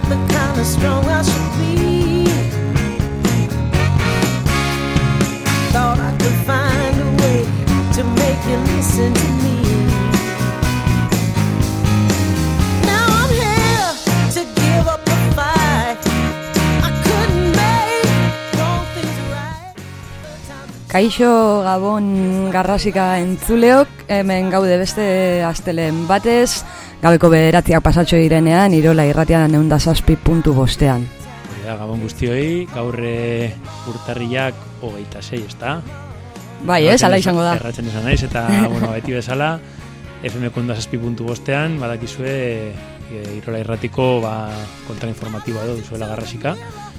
Not the kind of strong I should be. Thought I could find a way to make you listen to me. Kaixo Gabon garrasika entzuleok, hemen gaude beste astelen batez, gabeko bederatziak pasatxo direnean, irola irratian eunda zazpi puntu bostean. Da, gabon guztioi, gaur eh, urtarriak hogeita sei, ezta? Bai, ez, ala izango da. Erratzen izan naiz, eta, bueno, beti bezala, FM kunda zazpi puntu bostean, badakizue, e, irola irratiko, ba, kontrainformatiboa edo duzuela garrasika,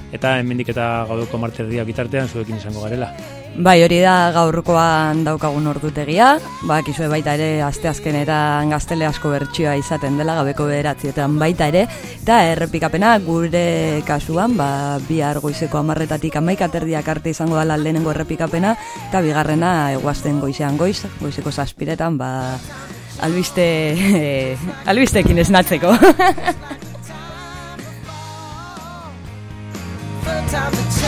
eta hemendik eta gaudoko marterdia bitartean zuekin izango garela. Bai, hori da gaurkoan daukagun ordutegia, bakizue baita ere asteazkenetan gaztele asko bertsioa izaten dela gabeko bederatzietan baita ere, eta errepikapena gure kasuan, ba, bihar goizeko amarretatik amaika terdiak arte izango dela lehenengo errepikapena, eta bigarrena eguazten goizean goiz, goizeko zazpiretan, ba, albiste, albistekin esnatzeko.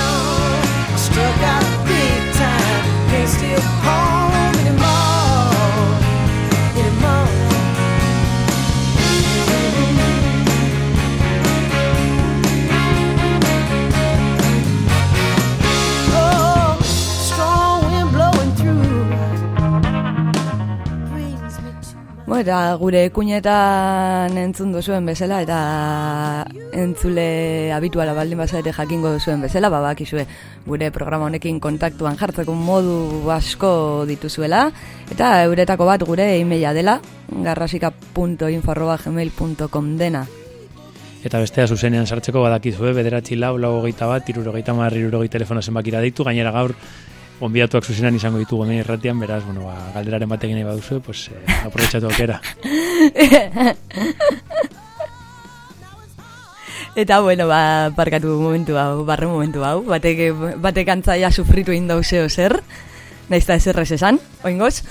still home. Bo, eta gure kuñetan entzun duzuen bezala eta entzule habituala baldin basa ere jakingo duzuen bezala, babakizue gure programa honekin kontaktuan jartzeko modu asko dituzuela eta euretako bat gure e-maila dela garrasika.info.gmail.com dena. Eta bestea zuzenean sartzeko badakizue, bederatzi lau, lau hogeita bat, irurogeita mar, irurogei telefono zenbakira ditu, gainera gaur, onbiatuak zuzenean izango ditugu hemen irratian, beraz, bueno, ba, galderaren batekin nahi baduzu, pues, eh, aprobetxatu aukera. Eta, bueno, ba, parkatu momentu hau, barre momentu hau, batek, batek antzaia sufritu indauze zer, naizta ez errez esan, oingoz.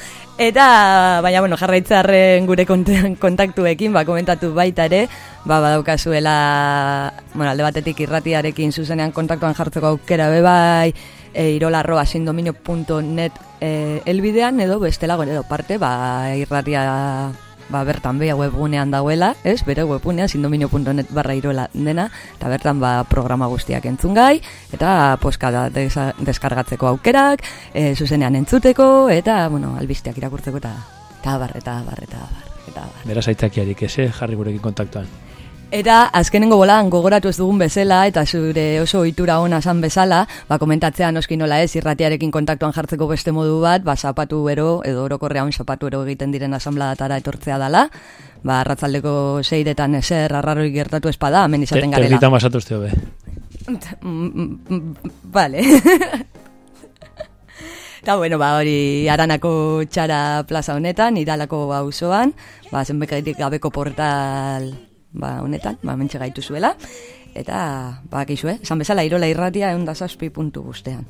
Eta, baina, bueno, jarraitzearen gure kont- kontaktuekin, ba, komentatu baita ere, ba, badaukazuela, bueno, alde batetik irratiarekin zuzenean kontaktuan jartzeko aukera bebai, e, irola sindominio.net e, elbidean, edo bestelago, edo parte, ba, irratia ba, bertan beha webgunean dagoela, ez? Bere webgunean sindominio.net barra irola dena, eta bertan ba, programa guztiak entzun gai, eta poska da desa- deskargatzeko aukerak, e, zuzenean entzuteko, eta, bueno, albisteak irakurtzeko, eta eta bar, eta bar, eta bar, eta bar. Beraz aitzakiarik ez, eh, jarri gurekin kontaktuan. Eta azkenengo bolan gogoratu ez dugun bezala eta zure oso ohitura ona san bezala, ba komentatzea noski nola ez irratiarekin kontaktuan jartzeko beste modu bat, ba zapatu ero edo orokorrean zapatu ero egiten diren asanbladatara etortzea dala. Ba arratzaldeko seiretan eser arraroi gertatu espada, hemen izaten garela. Terditan basatu mm, Vale. Eta bueno, ba, hori aranako txara plaza honetan, iralako auzoan, ba, zenbekaitik gabeko portal ba, honetan, ba, mentxe gaitu zuela. Eta, ba, kizue, esan bezala, irola irratia egun da zazpi puntu guztean.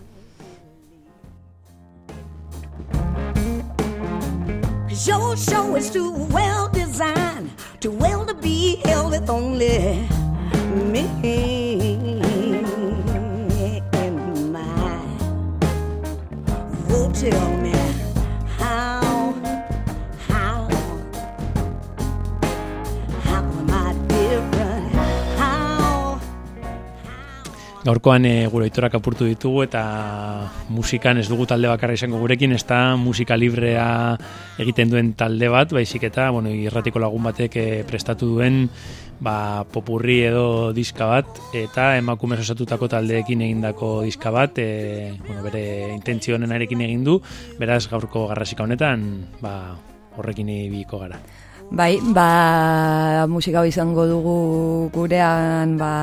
Your show is too well designed, too well to be held with only me in mind. Oh, tell me Gaurkoan e, gure oitorak apurtu ditugu eta musikan ez dugu talde bakarra izango gurekin, ez da musika librea egiten duen talde bat, baizik eta bueno, irratiko lagun batek e, prestatu duen ba, popurri edo diska bat, eta emakume osatutako taldeekin egindako diska bat, e, bueno, bere intentzio honenarekin egin du, beraz gaurko garrasika honetan, ba, horrekin ibiko gara. Bai, ba, musika izango dugu gurean, ba,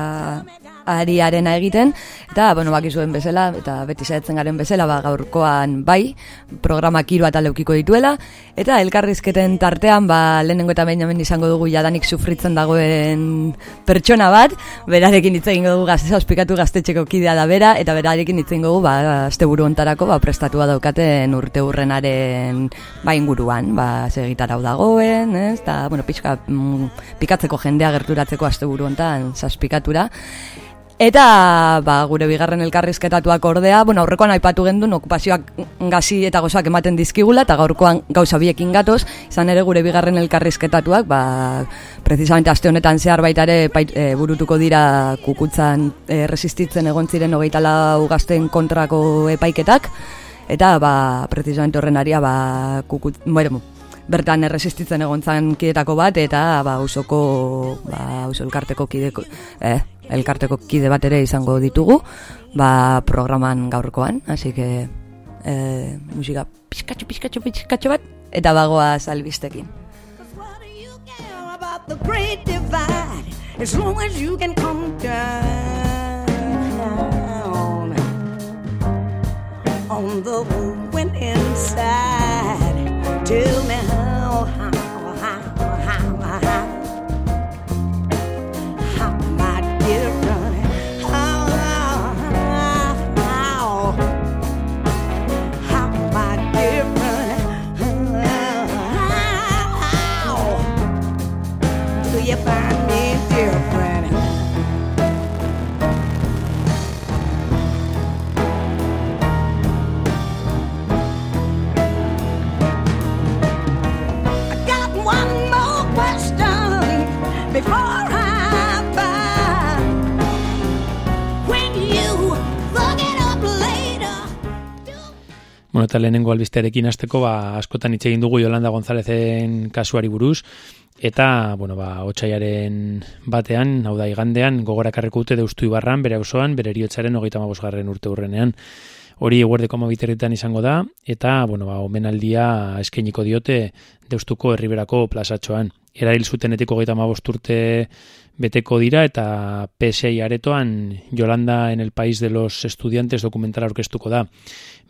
ariarena egiten, eta, bueno, bakizuen bezala, eta beti saiatzen garen bezala, ba, gaurkoan bai, programak hiru eta leukiko dituela, eta elkarrizketen tartean, ba, lehenengo eta behin izango dugu jadanik sufritzen dagoen pertsona bat, berarekin hitz egingo dugu gazte ospikatu gaztetxeko kidea da bera, eta berarekin hitz egingo dugu, ba, asteburu ontarako, ba, prestatua daukaten urte urrenaren, ba, inguruan, ba, ze gitarau dagoen, ez, eta, bueno, pixka, mm, pikatzeko jendea gerturatzeko asteburu hontan zazpikatura, Eta ba, gure bigarren elkarrizketatuak ordea, bueno, aurrekoan aipatu gendun okupazioak gazi eta gozoak ematen dizkigula eta gaurkoan gauza biekin gatoz, izan ere gure bigarren elkarrizketatuak, ba, precisamente aste honetan zehar baita ere e, burutuko dira kukutzan e, resistitzen egon ziren hogeita lau gazten kontrako epaiketak, eta ba, precisamente horren aria ba, kukut, bueno, bertan erresistitzen egon zan kidetako bat, eta ba, usoko, ba, uso elkarteko kideko, eh, elkarteko kide bat ere izango ditugu, ba, programan gaurkoan, hasi que eh, musika pizkatxo, pizkatxo, pizkatxo bat, eta bagoa salbistekin. What do you care about the great divide as long as you can come on the winning side? Tell me how, Bueno, eta lehenengo albistearekin hasteko ba, askotan hitz egin dugu Yolanda Gonzalezen kasuari buruz, eta, bueno, ba, otxaiaren batean, hau da igandean, gogorakarreko dute deustu ibarran, bere auzoan bere eriotzaren hogeita garren urte urrenean. Hori eguerdeko amabiterritan izango da, eta, bueno, ba, omenaldia eskainiko diote deustuko herriberako plazatxoan. Erail zutenetik hogeita urte beteko dira eta PSI aretoan Yolanda en el país de los estudiantes dokumentala aurkeztuko da.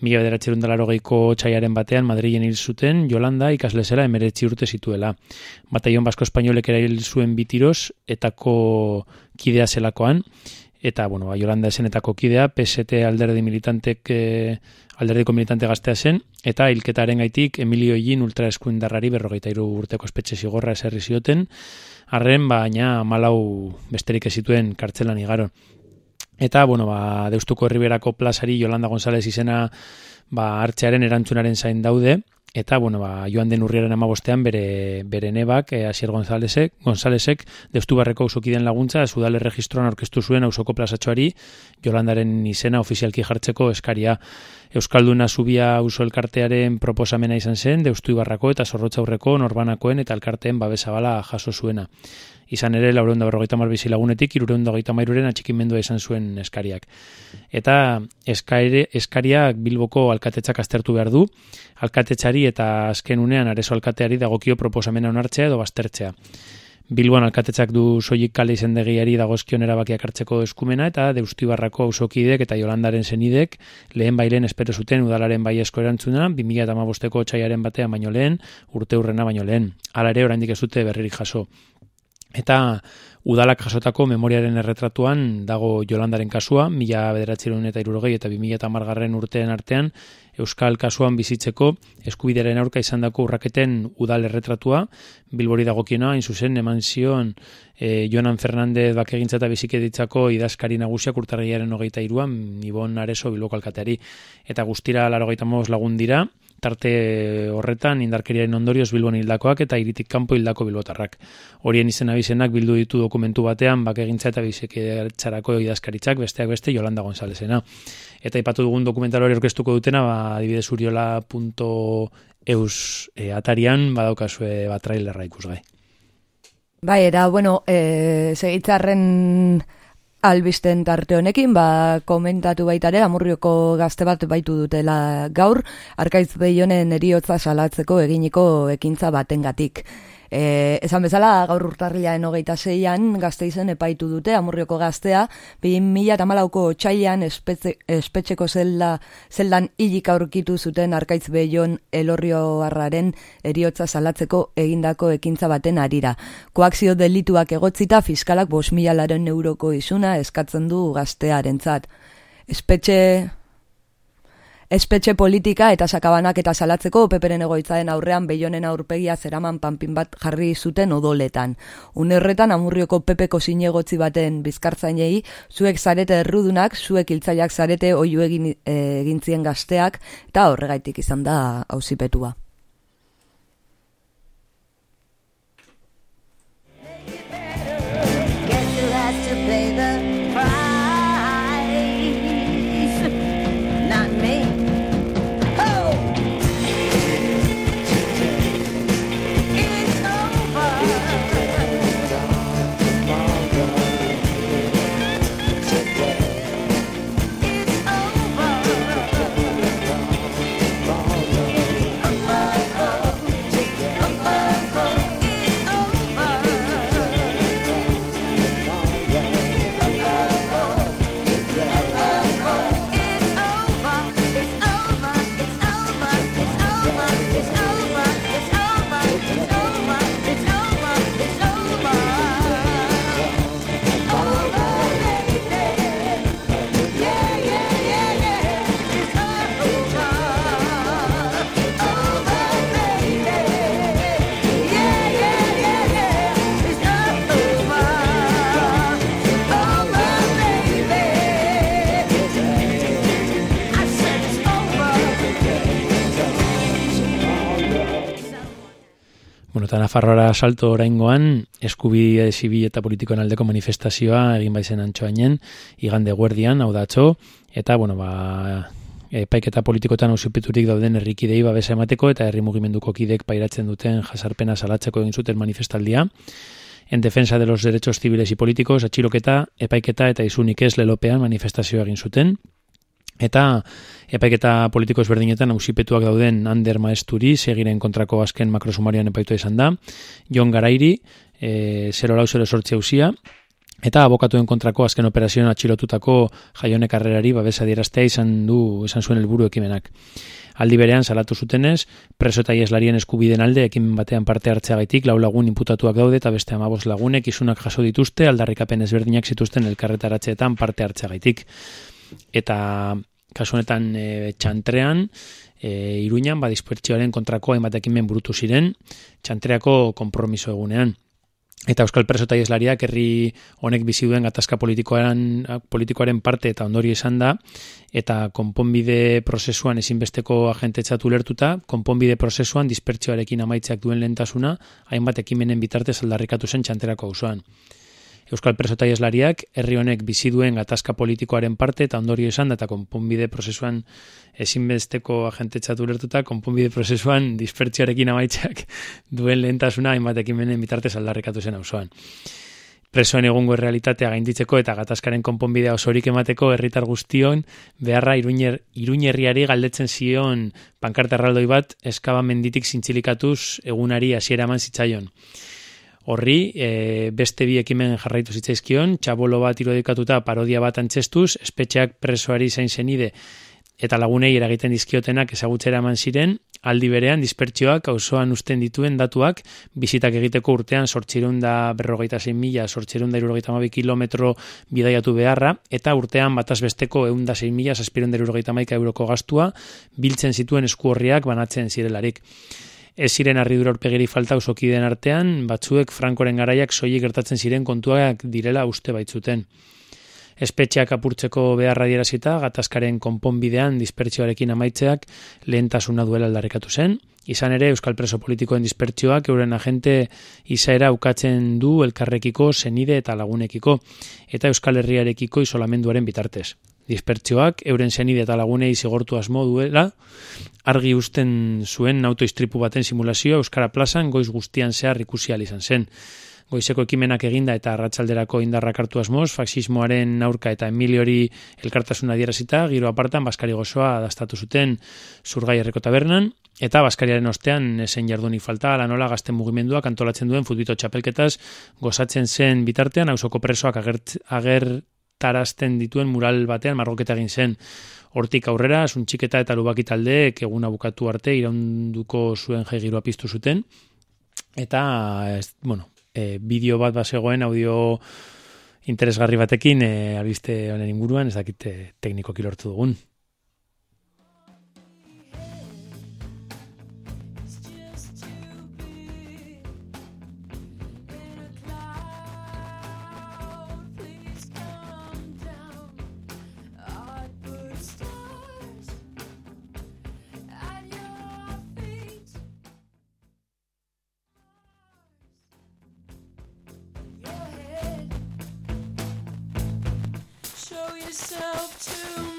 Mila bederatxerun dalaro geiko txaiaren batean Madrilen hil zuten Yolanda ikaslezera emeretzi urte zituela. Bataion Basko Espainolek erail zuen bitiroz etako kidea zelakoan eta bueno, ba, Yolanda esenetako kidea, PST alderdi militantek e, alderdiko militante gaztea zen, eta hilketaren gaitik Emilio Igin ultraeskuindarrari berrogeita iru urteko espetxe zigorra eserri zioten, arren baina malau besterik ez zituen kartzelan igaro. Eta, bueno, ba, deustuko herriberako plazari Yolanda González izena ba, hartzearen erantzunaren zain daude, Eta, bueno, ba, joan den urriaren amabostean bere, bere nebak, e, Asier Gonzálezek, Gonzálezek, deustu barreko ausokiden laguntza, zudale registroan orkestu zuen ausoko plazatxoari, Jolandaren izena ofizialki jartzeko eskaria. Euskalduna zubia uso elkartearen proposamena izan zen, deustu ibarrako eta zorrotza aurreko norbanakoen eta elkarteen babesabala jaso zuena izan ere laureunda berrogeita mar bizi lagunetik irureunda hogeita mairuren atxikimendua izan zuen eskariak. Eta eskaire, eskariak bilboko alkatetzak aztertu behar du, alkatetzari eta azken unean arezo alkateari dagokio proposamena onartzea edo baztertzea. Bilboan alkatetzak du soilik kale izendegiari dagozkion erabakiak hartzeko eskumena eta deustibarrako ausokidek eta jolandaren zenidek lehen bailen espero zuten udalaren baiesko erantzuna 2008ko txaiaren batean baino lehen, urte urrena baino lehen. Hala ere, oraindik ez dute berririk jaso. Eta udalak jasotako memoriaren erretratuan dago Jolandaren kasua, mila bederatzerun eta irurogei eta bimila eta margarren urtean artean, Euskal kasuan bizitzeko eskubideren aurka izan dako urraketen udal erretratua, bilbori dagokiena, hain zuzen, eman zion e, Jonan Fernandez bakegintza eta bizikeditzako idazkari nagusiak urtarriaren hogeita iruan, Ibon Areso bilboko alkateari. Eta guztira laro lagun dira, tarte horretan indarkeriaren ondorioz bilbon hildakoak eta iritik kanpo hildako bilbotarrak. Horien izena bizenak bildu ditu dokumentu batean bakegintza eta biziketzarako idazkaritzak besteak beste Jolanda Gonzalezena. Eta ipatu dugun dokumental hori orkestuko dutena, ba, adibidez uriola.eus e, atarian badaukazue bat trailerra ikusgai. Bai, era, bueno, e, segitzarren albisten tarte honekin, ba, komentatu baita ere, amurrioko gazte bat baitu dutela gaur, arkaiz behionen eriotza salatzeko eginiko ekintza batengatik. E, esan bezala, gaur urtarrilaen hogeita zeian, gazte izen epaitu dute, amurrioko gaztea, behin mila eta malauko txailan espetxeko zelda, zeldan hilik aurkitu zuten arkaitz behion elorrio harraren eriotza salatzeko egindako ekintza baten arira. Koakzio delituak egotzita, fiskalak bos mila laren euroko izuna eskatzen du gaztearentzat. Espetxe espetxe politika eta sakabanak eta salatzeko peperen egoitzaren aurrean beionen aurpegia zeraman panpin bat jarri zuten odoletan. Unerretan amurrioko pepeko zinegotzi baten bizkartzainei, zuek zarete errudunak, zuek iltzaiak zarete oiu egin, e, egintzien gazteak, eta horregaitik izan da hausipetua. Eta Nafarroara salto oraingoan eskubide zibil eta politikoen aldeko manifestazioa egin baizen antxoainen, igande guerdian, hau da atzo, eta, bueno, ba, epaiketa politikotan ausipiturik dauden herrikidei babesa emateko eta herri mugimenduko kidek pairatzen duten jasarpena salatzeko egin zuten manifestaldia. En defensa de los derechos civiles y políticos, atxiloketa, epaiketa eta izunik ez lelopean manifestazioa egin zuten. Eta epaiketa politiko ezberdinetan ausipetuak dauden Ander Maesturi, segiren kontrako azken makrosumarian epaitu izan da, Jon Garairi, e, 0 lau 0 sortzi hausia, eta abokatuen kontrako azken operazioan atxilotutako jaionek arrerari babesa dieraztea izan du esan zuen helburu ekimenak. Aldi berean salatu zutenez, preso eta ieslarien eskubiden alde ekimen batean parte hartzeagaitik lau lagun inputatuak daude eta beste amabos lagunek isunak jaso dituzte aldarrikapen ezberdinak zituzten elkarretaratzeetan parte hartzeagaitik. Eta kasu honetan e, txantrean, e, iruñan, ba, dispertsioaren kontrako hainbat ekimen burutu ziren, txantreako konpromiso egunean. Eta Euskal Preso eta Ieslariak herri honek bizi duen gatazka politikoaren, politikoaren parte eta ondori esan da, eta konponbide prozesuan ezinbesteko agente txatu lertuta, konponbide prozesuan dispertsioarekin amaitzeak duen lentasuna, hainbat ekimenen bitartez aldarrikatu zen txanterako auzoan. Euskal Preso eta Ieslariak herri honek bizi duen gatazka politikoaren parte eta ondorio esan da eta konponbide prozesuan ezinbesteko agente txatu lertuta, konponbide prozesuan dispertsioarekin amaitzak duen lehentasuna hainbat ekimenen bitartez aldarrikatu zen auzoan. Presoen egungo realitatea gainditzeko eta gatazkaren konponbidea osorik emateko herritar guztion beharra iruñer, iruñerriari galdetzen zion pankarte erraldoi bat eskaba menditik zintzilikatuz egunari hasiera eman zitzaion. Horri, e, beste bi ekimen jarraitu zitzaizkion, txabolo bat irodikatuta parodia bat antzestuz, espetxeak presoari zain zenide eta lagunei eragiten dizkiotenak ezagutzera eman ziren, aldi berean dispertsioak auzoan usten dituen datuak bizitak egiteko urtean sortxirun da berrogeita zein mila, sortxirun da irurogeita mabi kilometro bidaiatu beharra, eta urtean bataz besteko egun da zein mila, saspirun da euroko gastua, biltzen zituen esku horriak banatzen zirelarik. Ez ziren harridura aurpegiri falta usokideen artean, batzuek Frankoren garaiak soilik gertatzen ziren kontuak direla uste baitzuten. Espetxeak apurtzeko beharra dierazita, gatazkaren konponbidean dispertsioarekin amaitzeak lehentasuna duela aldarrekatu zen. Izan ere, Euskal Preso politikoen dispertsioak euren agente izaera ukatzen du elkarrekiko, senide eta lagunekiko, eta Euskal Herriarekiko isolamenduaren bitartez. Dispertsioak euren senide eta lagunei zigortu asmo duela, argi usten zuen autoistripu baten simulazioa Euskara plazan goiz guztian zehar ikusial izan zen. Goizeko ekimenak eginda eta arratsalderako indarrak hartu asmoz, faxismoaren aurka eta Emiliori elkartasuna dierazita, giro apartan Baskari gozoa dastatu zuten zurgai erreko tabernan, eta Baskariaren ostean esen jarduni falta, ala nola gazten mugimenduak antolatzen duen futbito txapelketaz gozatzen zen bitartean, hausoko presoak agert, agertarazten dituen mural batean marroketa egin zen. Hortik aurrera, suntxiketa eta lubaki taldeek eguna bukatu arte iraunduko zuen jai giroa piztu zuten. Eta, ez, bueno, e, bideo bat basegoen audio interesgarri batekin e, albiste honen inguruan, ez dakite tekniko kilortu dugun. Show yourself to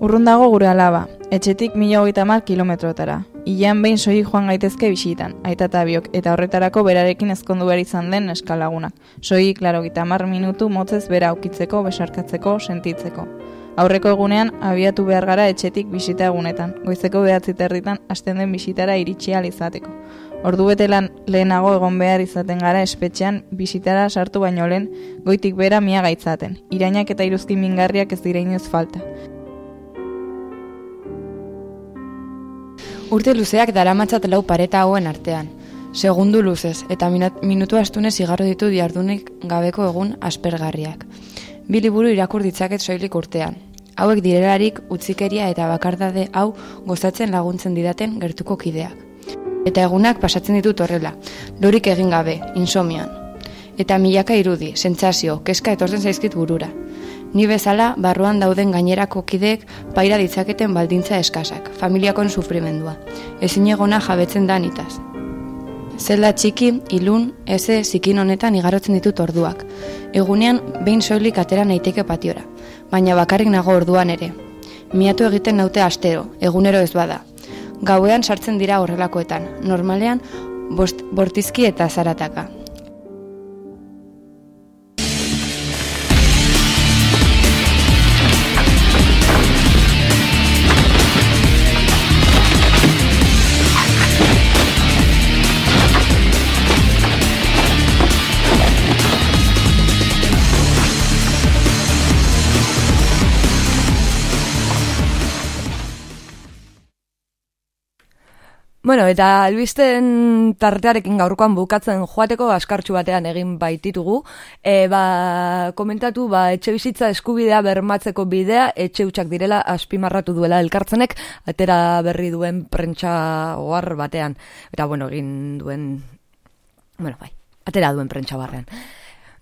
Urrun dago gure alaba, etxetik mila hogeita mar kilometrotara. Ilean behin soilik joan gaitezke bisitan, aita eta biok, eta horretarako berarekin ezkondu behar izan den eskalagunak. Soilik laro gita mar minutu motzez bera aukitzeko, besarkatzeko, sentitzeko. Aurreko egunean, abiatu behar gara etxetik bisita egunetan, goizeko behatzi terditan hasten den bisitara iritsi izateko. Ordu bete lan lehenago egon behar izaten gara espetxean bisitara sartu baino lehen goitik bera mia gaitzaten. Irainak eta iruzkin mingarriak ez dira inoiz falta. Urte luzeak daramatzat lau pareta hauen artean. Segundu luzez eta minut- minutu astunez igarro ditu diardunik gabeko egun aspergarriak. Bi liburu irakur ditzaket soilik urtean. Hauek direlarik utzikeria eta bakardade hau gozatzen laguntzen didaten gertuko kideak. Eta egunak pasatzen ditut horrela, lorik egin gabe, insomioan. Eta milaka irudi, sentsazio, keska etortzen zaizkit burura. Ni bezala, barruan dauden gainerako kideek paira ditzaketen baldintza eskasak, familiakon sufrimendua. Ezin egona jabetzen da nitaz. Zelda txiki, ilun, eze, zikin honetan igarotzen ditut orduak. Egunean, behin soilik atera naiteke patiora, baina bakarrik nago orduan ere. Miatu egiten naute astero, egunero ez bada. Gauean sartzen dira horrelakoetan, normalean, bost, bortizki eta zarataka. Bueno, eta albisten tartearekin gaurkoan bukatzen joateko askartxu batean egin baititugu. E, ba, komentatu, ba, etxe bizitza eskubidea bermatzeko bidea, etxe hutsak direla azpimarratu duela elkartzenek, atera berri duen prentsa ohar batean. Eta, bueno, egin duen, bueno, bai, atera duen prentsa barrean.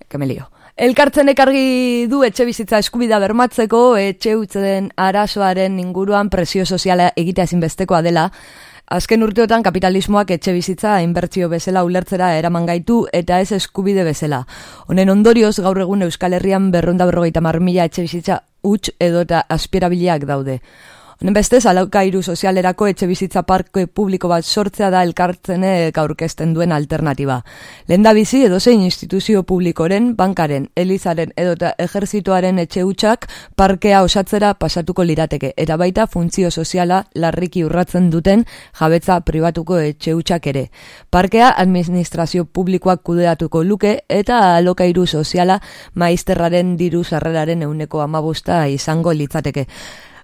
Kemelio. Elkartzenek argi du etxe bizitza eskubidea bermatzeko, etxe hutzen arazoaren inguruan presio soziala egitea ezinbestekoa dela, Azken urteotan kapitalismoak etxe bizitza inbertsio bezala ulertzera eraman gaitu eta ez eskubide bezala. Honen ondorioz gaur egun Euskal Herrian berronda berrogeita mar mila etxe bizitza huts edo eta aspirabiliak daude. Honen bestez, alokairu sozialerako etxe bizitza parke publiko bat sortzea da elkartzenek aurkezten duen alternatiba. Lenda bizi edozein instituzio publikoren, bankaren, elizaren edo eta ejerzitoaren etxe hutsak parkea osatzera pasatuko lirateke, eta baita funtzio soziala larriki urratzen duten jabetza pribatuko etxe hutsak ere. Parkea administrazio publikoak kudeatuko luke eta alokairu soziala maizterraren diru sarreraren euneko amabusta izango litzateke.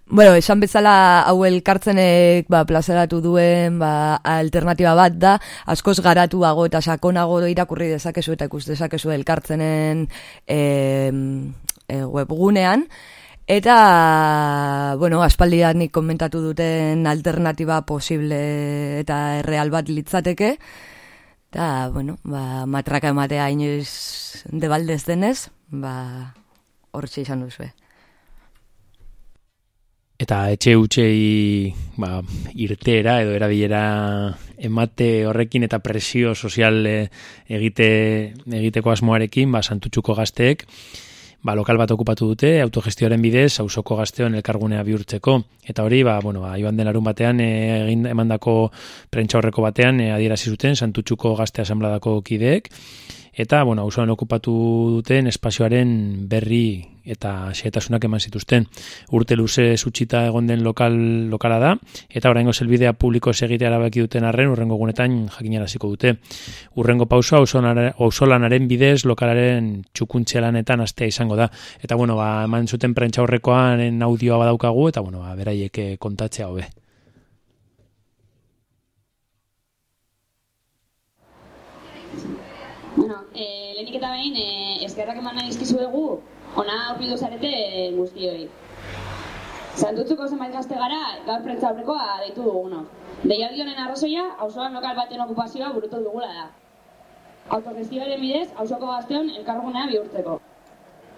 Bueno, esan bezala hau elkartzenek ba, plazaratu duen ba, alternatiba bat da, askoz garatuago eta sakonago irakurri dezakezu eta ikus dezakezu elkartzenen e, e, webgunean. Eta, bueno, aspaldian komentatu duten alternatiba posible eta erreal bat litzateke. Eta, bueno, ba, matraka ematea inoiz debaldez denez, ba, hortxe izan duzue. Eta etxe utxei ba, irtera edo erabilera emate horrekin eta presio sozial eh, egite, egiteko asmoarekin, ba, santutxuko gazteek, ba, lokal bat okupatu dute, autogestioaren bidez, hausoko gazteon elkargunea bihurtzeko. Eta hori, ba, bueno, ba, joan den larun batean, e, egin emandako prentsa horreko batean, e, adierazi zuten, santutxuko gazte asambladako kideek, eta, bueno, auzoan okupatu duten espazioaren berri eta xehetasunak eman zituzten. Urte luze zutxita egon den lokal lokala da, eta oraingo zelbidea publiko segitea erabaki duten arren, urrengo gunetan jakinaraziko dute. Urrengo pausoa auzolanaren bidez lokalaren txukuntxelanetan astea izango da. Eta bueno, ba, eman zuten prentsa horrekoan audioa badaukagu, eta bueno, ba, beraiek eh, kontatzea hobe. Bueno, eh, lehenik eta behin, eh, eskerrak eman nahi izkizuegu, ona aurbildu zarete eh, guztioi. Santutzuko zenbait gazte gara, gaur prentza deitu dugunok. Deialdi honen arrazoia, auzoan lokal baten okupazioa burutu dugula da. Autogestioaren bidez, auzoko gazteon elkargunea bihurtzeko.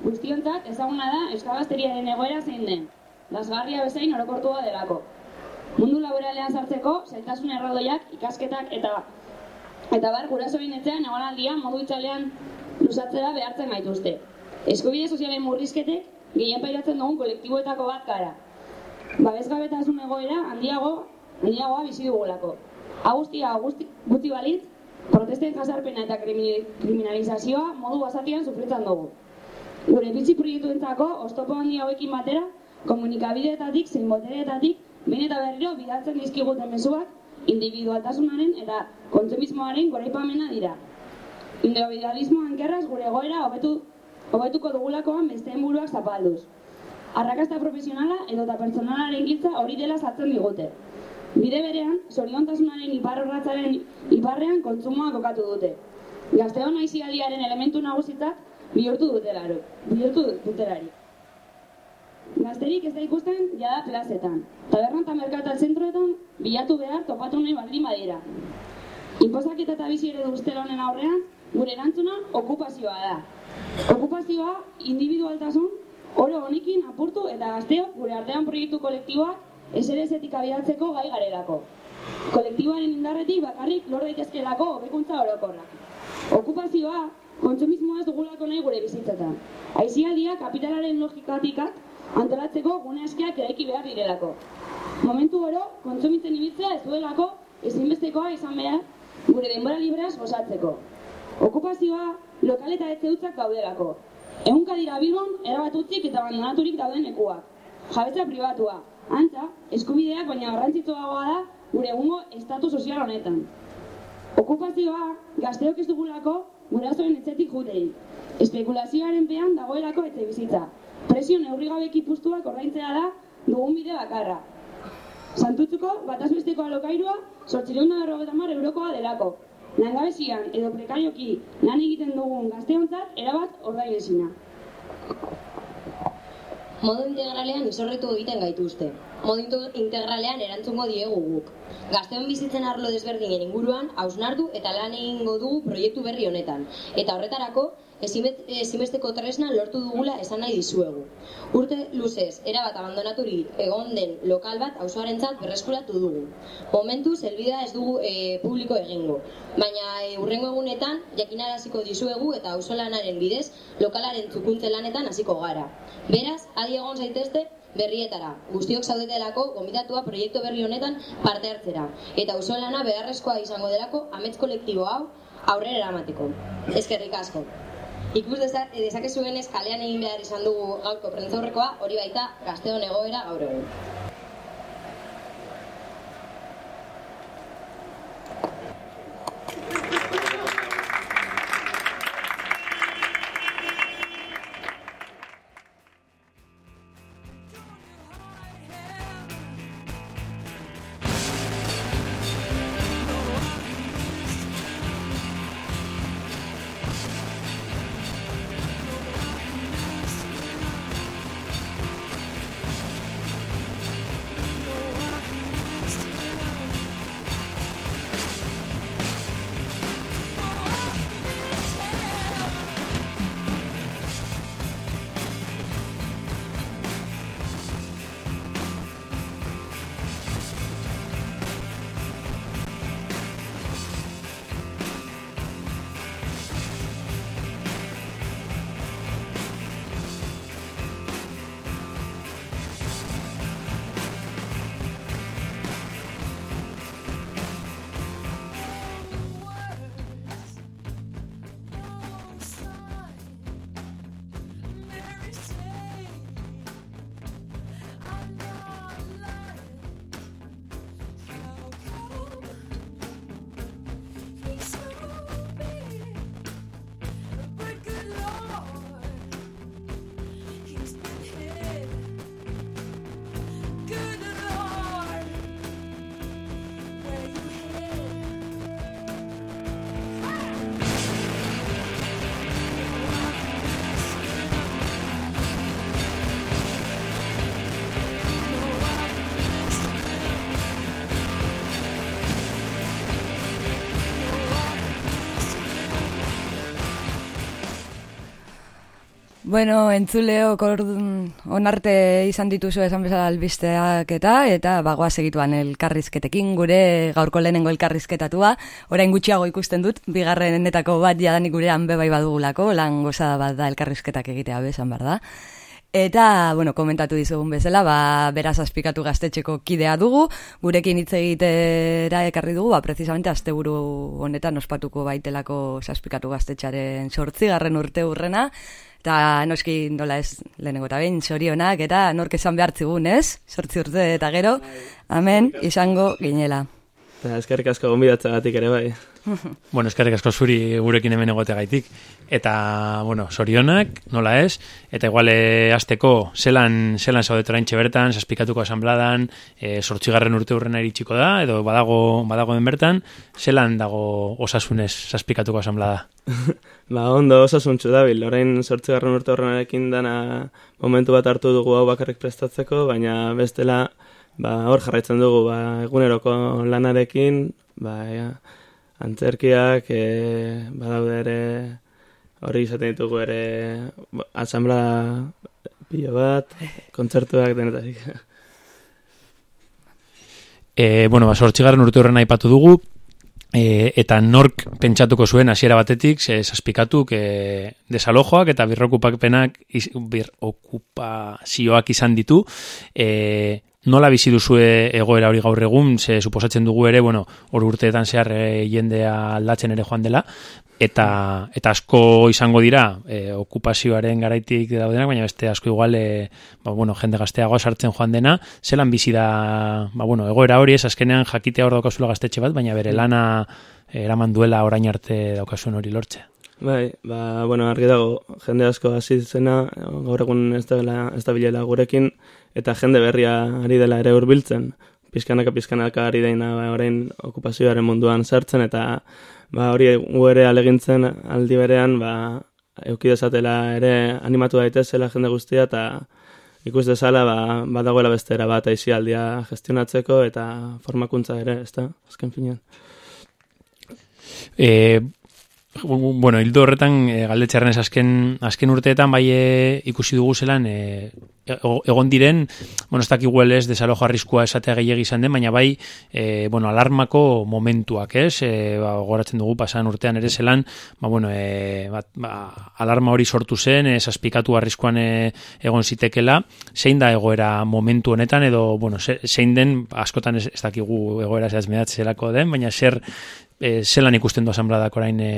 Guztiontzat ezaguna da euskabazteriaren egoera zein den. Lasgarria bezain orokortua delako. Mundu laboralean sartzeko, zailtasun erraldoiak, ikasketak eta eta bar gurasoen etxean egonaldia modu itzalean luzatzera behartzen gaituzte. Eskubide sozialen murrizketek gehien pairatzen dugun kolektiboetako bat gara. Babesgabetasun egoera handiago, handiagoa bizi dugulako. Agustia guzti, gutxi balitz, protesten jasarpena eta kriminalizazioa modu basatian sufritzen dugu. Gure bitxi proiektuentzako oztopo handi hauekin batera, komunikabideetatik zein botereetatik behin eta berriro bidaltzen dizkiguten mezuak individualtasunaren eta kontsumismoaren goraipamena dira. Individualismo ankerraz gure egoera hobetu hobetuko dugulakoan besteen buruak zapalduz. Arrakasta profesionala edo eta pertsonalaren giltza hori dela sartzen digute. Bide berean, zoriontasunaren iparrorratzaren iparrean kontsumoa kokatu dute. Gazteon aizialdiaren elementu nagusitzat bihurtu dutelaro, bihurtu dutelari. Gazterik ez da ikusten jada plazetan. Taberna eta merkatal zentroetan bilatu behar topatu nahi baldin badira. Inposaketa eta bizi ere duztela honen aurrean, gure erantzuna okupazioa da. Okupazioa individualtasun oro honekin apurtu eta gazteok gure artean proiektu kolektiboak eserezetik abiatzeko gai garelako. Kolektiboaren indarretik bakarrik lor daitezkelako hobekuntza orokorrak. Okupazioa kontsumismoa ez dugulako nahi gure bizitzetan. Aizialdia kapitalaren logikatikak antolatzeko gune askeak eraiki behar direlako. Momentu oro, kontsumitzen ibiltzea ez duelako ezinbestekoa izan behar gure denbora libreaz gozatzeko. Okupazioa lokal eta etxe hutzak daudelako. Ehunka dira Bilbon erabat utzik eta abandonaturik dauden lekuak. Jabetza pribatua, antza, eskubideak baina garrantzitsuagoa da gure egungo estatu sozial honetan. Okupazioa gazteok ez dugulako gurasoen etxetik jutei. Espekulazioaren pean dagoelako etxe bizitza. Presio neurrigabeki pustuak ordaintzea da dugun bide bakarra. Santutzuko batazbesteko alokairua sortzireun da eurokoa delako. Langabezian edo prekarioki lan egiten dugun gazteontzat erabat ordainezina. Modu integralean isorretu egiten gaituzte. Modu inte- integralean erantzungo diegu guk. Gazteon bizitzen arlo desberdinen inguruan, hausnardu eta lan egingo dugu proiektu berri honetan. Eta horretarako, ezinbesteko tresna lortu dugula esan nahi dizuegu. Urte luzez, erabat abandonaturik egon den lokal bat auzoarentzat berreskuratu dugu. Momentuz, helbidea ez dugu e, publiko egingo. Baina e, urrengo egunetan, jakinaraziko dizuegu eta auzolanaren bidez, lokalaren txukuntze lanetan hasiko gara. Beraz, adi egon zaitezte, berrietara. Guztiok zaudetelako gomitatua proiektu berri honetan parte hartzera. Eta auzolana beharrezkoa izango delako amets kolektibo hau aurrera eramateko. Eskerrik asko. Ikus deza- dezakezuenez kalean egin behar izan dugu gaurko prentzaurrekoa, hori baita gazteon egoera gaur egun. Bueno, entzuleok ordun onarte izan dituzu esan bezala albisteak eta eta bagoa segituan elkarrizketekin gure gaurko lehenengo elkarrizketatua. Orain gutxiago ikusten dut, bigarrenetako bat jadanik gurean bebai badugulako, lan gozada bat da elkarrizketak egitea besan behar da. Eta, bueno, komentatu dizugun bezala, ba, beraz azpikatu gaztetxeko kidea dugu, gurekin hitz egitera ekarri dugu, ba, precisamente asteburu honetan ospatuko baitelako zazpikatu gaztetxaren sortzigarren urte urrena, eta noski nola ez lehenengo eta behin sorionak, eta nork esan behar zigun, ez? Sortzi urte eta gero, amen, izango ginela. Eta eskerrik asko gonbidatzagatik ere bai. Bueno, eskerrik asko zuri gurekin hemen egoteagaitik. Eta, bueno, sorionak, nola ez, eta igual eh, azteko zelan, zelan zaudet oraintxe bertan, saspikatuko asambladan, eh, sortxigarren urte urrena iritsiko da, edo badago, badago den bertan, zelan dago osasunez saspikatuko asamblada? Ba, ondo osasuntxu dabil, orain sortzigarren urte horrenarekin dana momentu bat hartu dugu hau bakarrik prestatzeko, baina bestela ba, hor jarraitzen dugu ba, eguneroko lanarekin, ba, ja, antzerkiak, e, badaude ere, hori izaten ditugu ere, ba, asamblea pilo bat, kontzertuak denetarik. E, bueno, ba, sortxigarren urte horren aipatu dugu, e, eta nork pentsatuko zuen hasiera batetik, ze saspikatuk e, desalojoak eta birrokupakenak iz- birokupazioak izan ditu, e, nola bizi duzue egoera hori gaur egun, ze suposatzen dugu ere, bueno, hor urteetan zehar e, jendea aldatzen ere joan dela, eta eta asko izango dira e, okupazioaren garaitik daudenak, baina beste asko igual e, ba, bueno, jende gazteagoa sartzen joan dena, zelan bizi da ba, bueno, egoera hori? Ez azkenean jakitea hor daukazula gaztetxe bat, baina bere lana eraman duela orain arte daukazuen hori lortzea. Bai, ba, bueno, argi dago, jende asko hasi zena, gaur egun ez da, ez da bilela gurekin, eta jende berria ari dela ere hurbiltzen. Pizkanaka pizkanaka ari daina ba, orain okupazioaren munduan sartzen, eta ba, hori gu ere alegintzen aldi berean, ba, euki dezatela ere animatu daitezela jende guztia, eta ikus dezala ba, badagoela bestera bat aizialdia gestionatzeko, eta formakuntza ere, ez da, azken finean. E, bueno, hildo horretan e, galdetxarren ez azken, azken urteetan bai e, ikusi dugu zelan e, ego- egon diren, bueno, ez dakigu ez desalojo arriskua esatea gehiagi izan den, baina bai, e, bueno, alarmako momentuak, ez? E, ba, goratzen dugu pasan urtean ere zelan, ba, bueno, e, bat, ba, alarma hori sortu zen, e, saspikatu arriskuan e, egon zitekela, zein da egoera momentu honetan, edo, bueno, ze- zein den, askotan ez, ez dakigu egoera zehaz medatzelako den, baina zer, e, zelan ikusten du asanbladak orain e,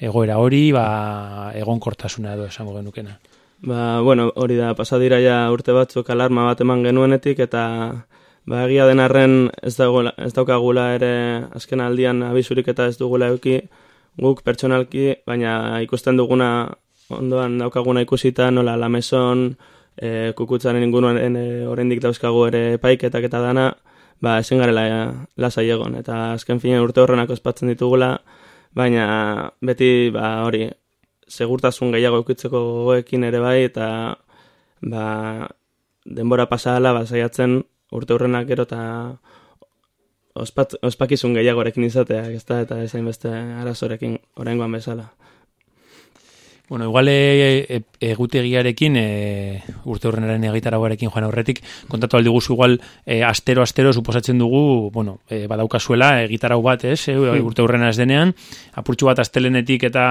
egoera hori, ba, egonkortasuna edo esango genukena. Ba, bueno, hori da, pasadira ja urte batzuk alarma bat eman genuenetik, eta ba, egia den arren ez, dagoela, ez daukagula ere azken aldian abisurik eta ez dugula euki guk pertsonalki, baina ikusten duguna ondoan daukaguna ikusita nola lameson, e, kukutzaren inguruan e, oraindik dauzkagu ere paiketak eta dana, ba, ezin garela e, lasai egon, eta azken fine urte horrenak ospatzen ditugula, baina beti ba, hori segurtasun gehiago eukitzeko gogoekin ere bai, eta ba, denbora pasadala ba, saiatzen urte hurrenak gero eta ospat, ospakizun gehiagorekin izateak, ez da, eta ezain beste arazorekin oraingoan bezala. Bueno, igual e, e, egutegiarekin, e, urte horrenaren egitaragoarekin joan aurretik, kontatu aldi guzu igual e, astero, astero, suposatzen dugu, bueno, e, badaukazuela egitarau bat, ez, e, urte horrena ez denean, apurtxu bat astelenetik eta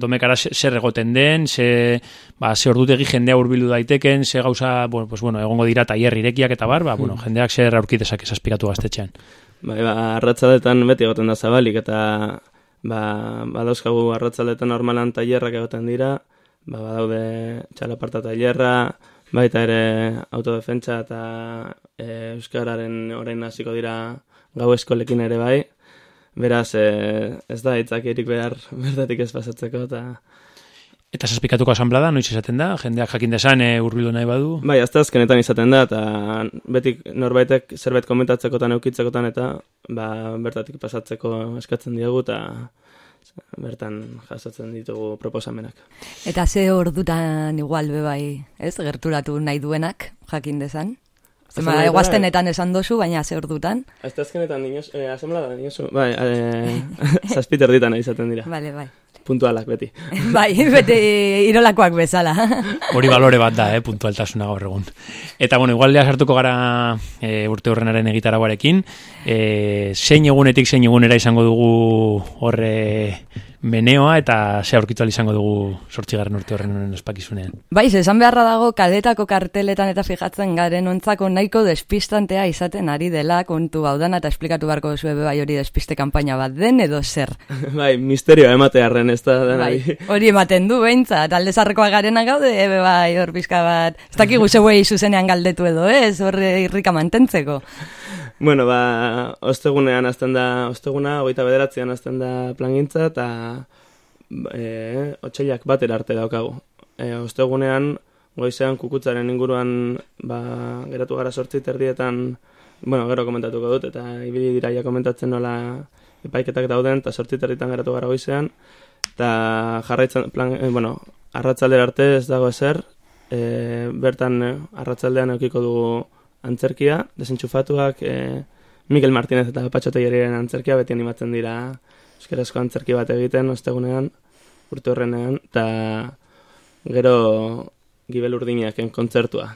domekara ze- zer egoten den, ze, ba, ze ordutegi jendea hurbildu daiteken, ze gauza, bueno, pues, bueno, egongo dira taier irekiak eta bar, ba, bueno, jendeak zer aurki dezake aspiratu gaztetxean. Bai, ba, arratzaletan beti egoten da zabalik, eta ba, badauzkagu arratzaletan normalan tailerrak egoten dira, ba, badaude txalaparta tailerra, baita ere autodefentsa eta e, euskararen orain hasiko dira gau eskolekin ere bai, beraz e, ez da hitzakirik behar bertatik ez pasatzeko, eta Eta zazpikatuko asamblada, noiz izaten da, jendeak jakin desan e, urbildu nahi badu. Bai, azte azkenetan izaten da, eta betik norbaitek zerbait komentatzekotan eukitzekotan eta ba, bertatik pasatzeko eskatzen diegu eta bertan jasotzen ditugu proposamenak. Eta ze ordutan igual be bai, ez, gerturatu nahi duenak, jakin dezan. Zema, eguaztenetan esan dozu, baina ze ordutan. Azte azkenetan dinoz, eh, asamblea da dinozu, bai, eh, zazpiter ditan izaten dira, Bale, bai. Puntualak beti. bai, bete irolakoak bezala. Hori balore bat da, eh, puntualtasuna gaur egun. Eta, bueno, igual lea sartuko gara e, urte horrenaren egitaragoarekin. E, zein egunetik zein egunera izango dugu horre meneoa eta ze aurkitu izango dugu sortxigarren urte horren ospakizunean. Bai, esan beharra dago kadetako karteletan eta fijatzen garen ontzako nahiko despistantea izaten ari dela kontu hau dana eta esplikatu beharko duzu ebe bai hori despiste kanpaina bat den edo zer. bai, misterioa ematearren ez da Bai, hori ematen du behintzat, alde zarrekoa garena gaude, ebe bai, hor pizka bat. Ez dakigu zeuei zuzenean galdetu edo ez, hor irrika mantentzeko. Bueno, ba, ostegunean azten da, osteguna, hogeita bederatzean azten da plangintza, eta e, otxailak batera arte daukagu. E, ostegunean, goizean kukutzaren inguruan, ba, geratu gara sortzi terdietan, bueno, gero komentatuko dut, eta ibili dira ja komentatzen nola epaiketak dauden, eta sortzi terdietan geratu gara goizean, eta jarraitzen, plan, e, bueno, arratzaldera arte ez dago ezer, e, bertan e, arratzaldean eukiko dugu antzerkia, desentxufatuak, e, Mikel Martinez eta Patxo Telleriren antzerkia, beti animatzen dira euskarazko antzerki bat egiten, ostegunean, urte horrenean, eta gero gibel urdinaken kontzertua.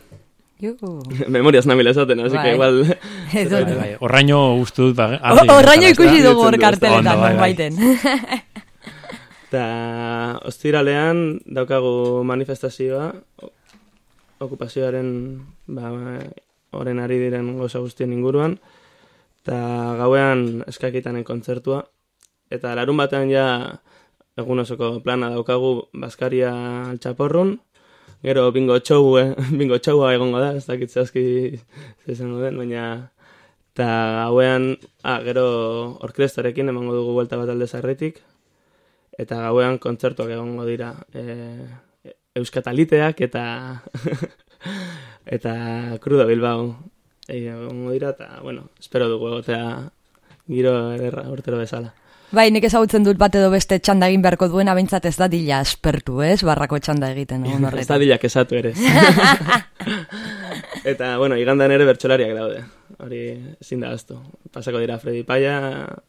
Memoriaz nabil esaten, así Bai. que igual... Bai, dut. bai, Horraino uste dut, ba, Horraino ikusi dugu hor karteletan, bai, bai. baiten. Eta ostiralean daukagu manifestazioa, okupazioaren, ba, oren ari diren gauza guztien inguruan, eta gauean eskakitanen kontzertua, eta larun batean ja egun osoko plana daukagu Baskaria altxaporrun, gero bingo txou, eh, bingo txoua egongo da, ez dakit zehazki izango den, baina eta gauean, ah, gero orkestarekin emango dugu buelta bat alde zarretik, eta gauean kontzertuak egongo dira e, euskataliteak eta eta krudo Bilbao egongo dira eta bueno, espero dugu egotea giro ederra urtero bezala. Bai, nik ezagutzen dut bat edo beste txanda egin beharko duena, behintzat ez da dila aspertu, ez? Barrako txanda egiten, egun Ez da horretan. dilak esatu ere. eta, bueno, igandan ere bertsolariak daude. Hori ezin da aztu. Pasako dira Fredi Paia,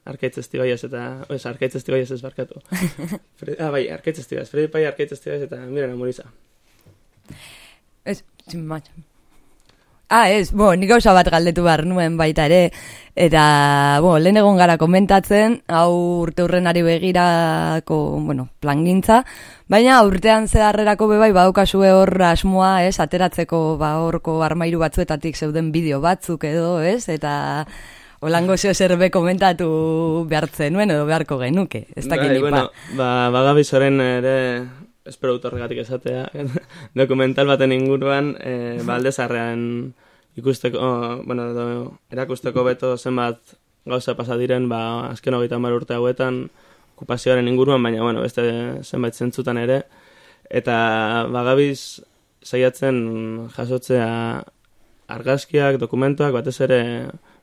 Arkaitz Estibaiez eta... Ez, Arkaitz Estibaiez ez barkatu. Fre, ah, bai, Arkaitz Estibaiez. Fredi Paia, Arkaitz Estibaiez eta Miren Amoriza. Ez, zin bat. Ah, ez, bo, nik gauza bat galdetu behar nuen baita ere, eta, bo, lehen egon gara komentatzen, hau urte urrenari begirako, bueno, plangintza, baina urtean zeharrerako bebai badaukazue hor asmoa, ez, ateratzeko, ba, horko armairu batzuetatik zeuden bideo batzuk edo, ez, eta holango zeo zerbe komentatu behartzen nuen edo beharko genuke, ez dakit Bai, nipa. bueno, ba, bagabizoren ere espero dut horregatik esatea, dokumental baten inguruan, e, ba, aldezarrean ikusteko, bueno, edo, erakusteko beto zenbat gauza pasa diren, ba, azken hogeita hamar urte hauetan, okupazioaren inguruan, baina, bueno, beste zenbait zentzutan ere, eta bagabiz saiatzen jasotzea argazkiak, dokumentuak, batez ere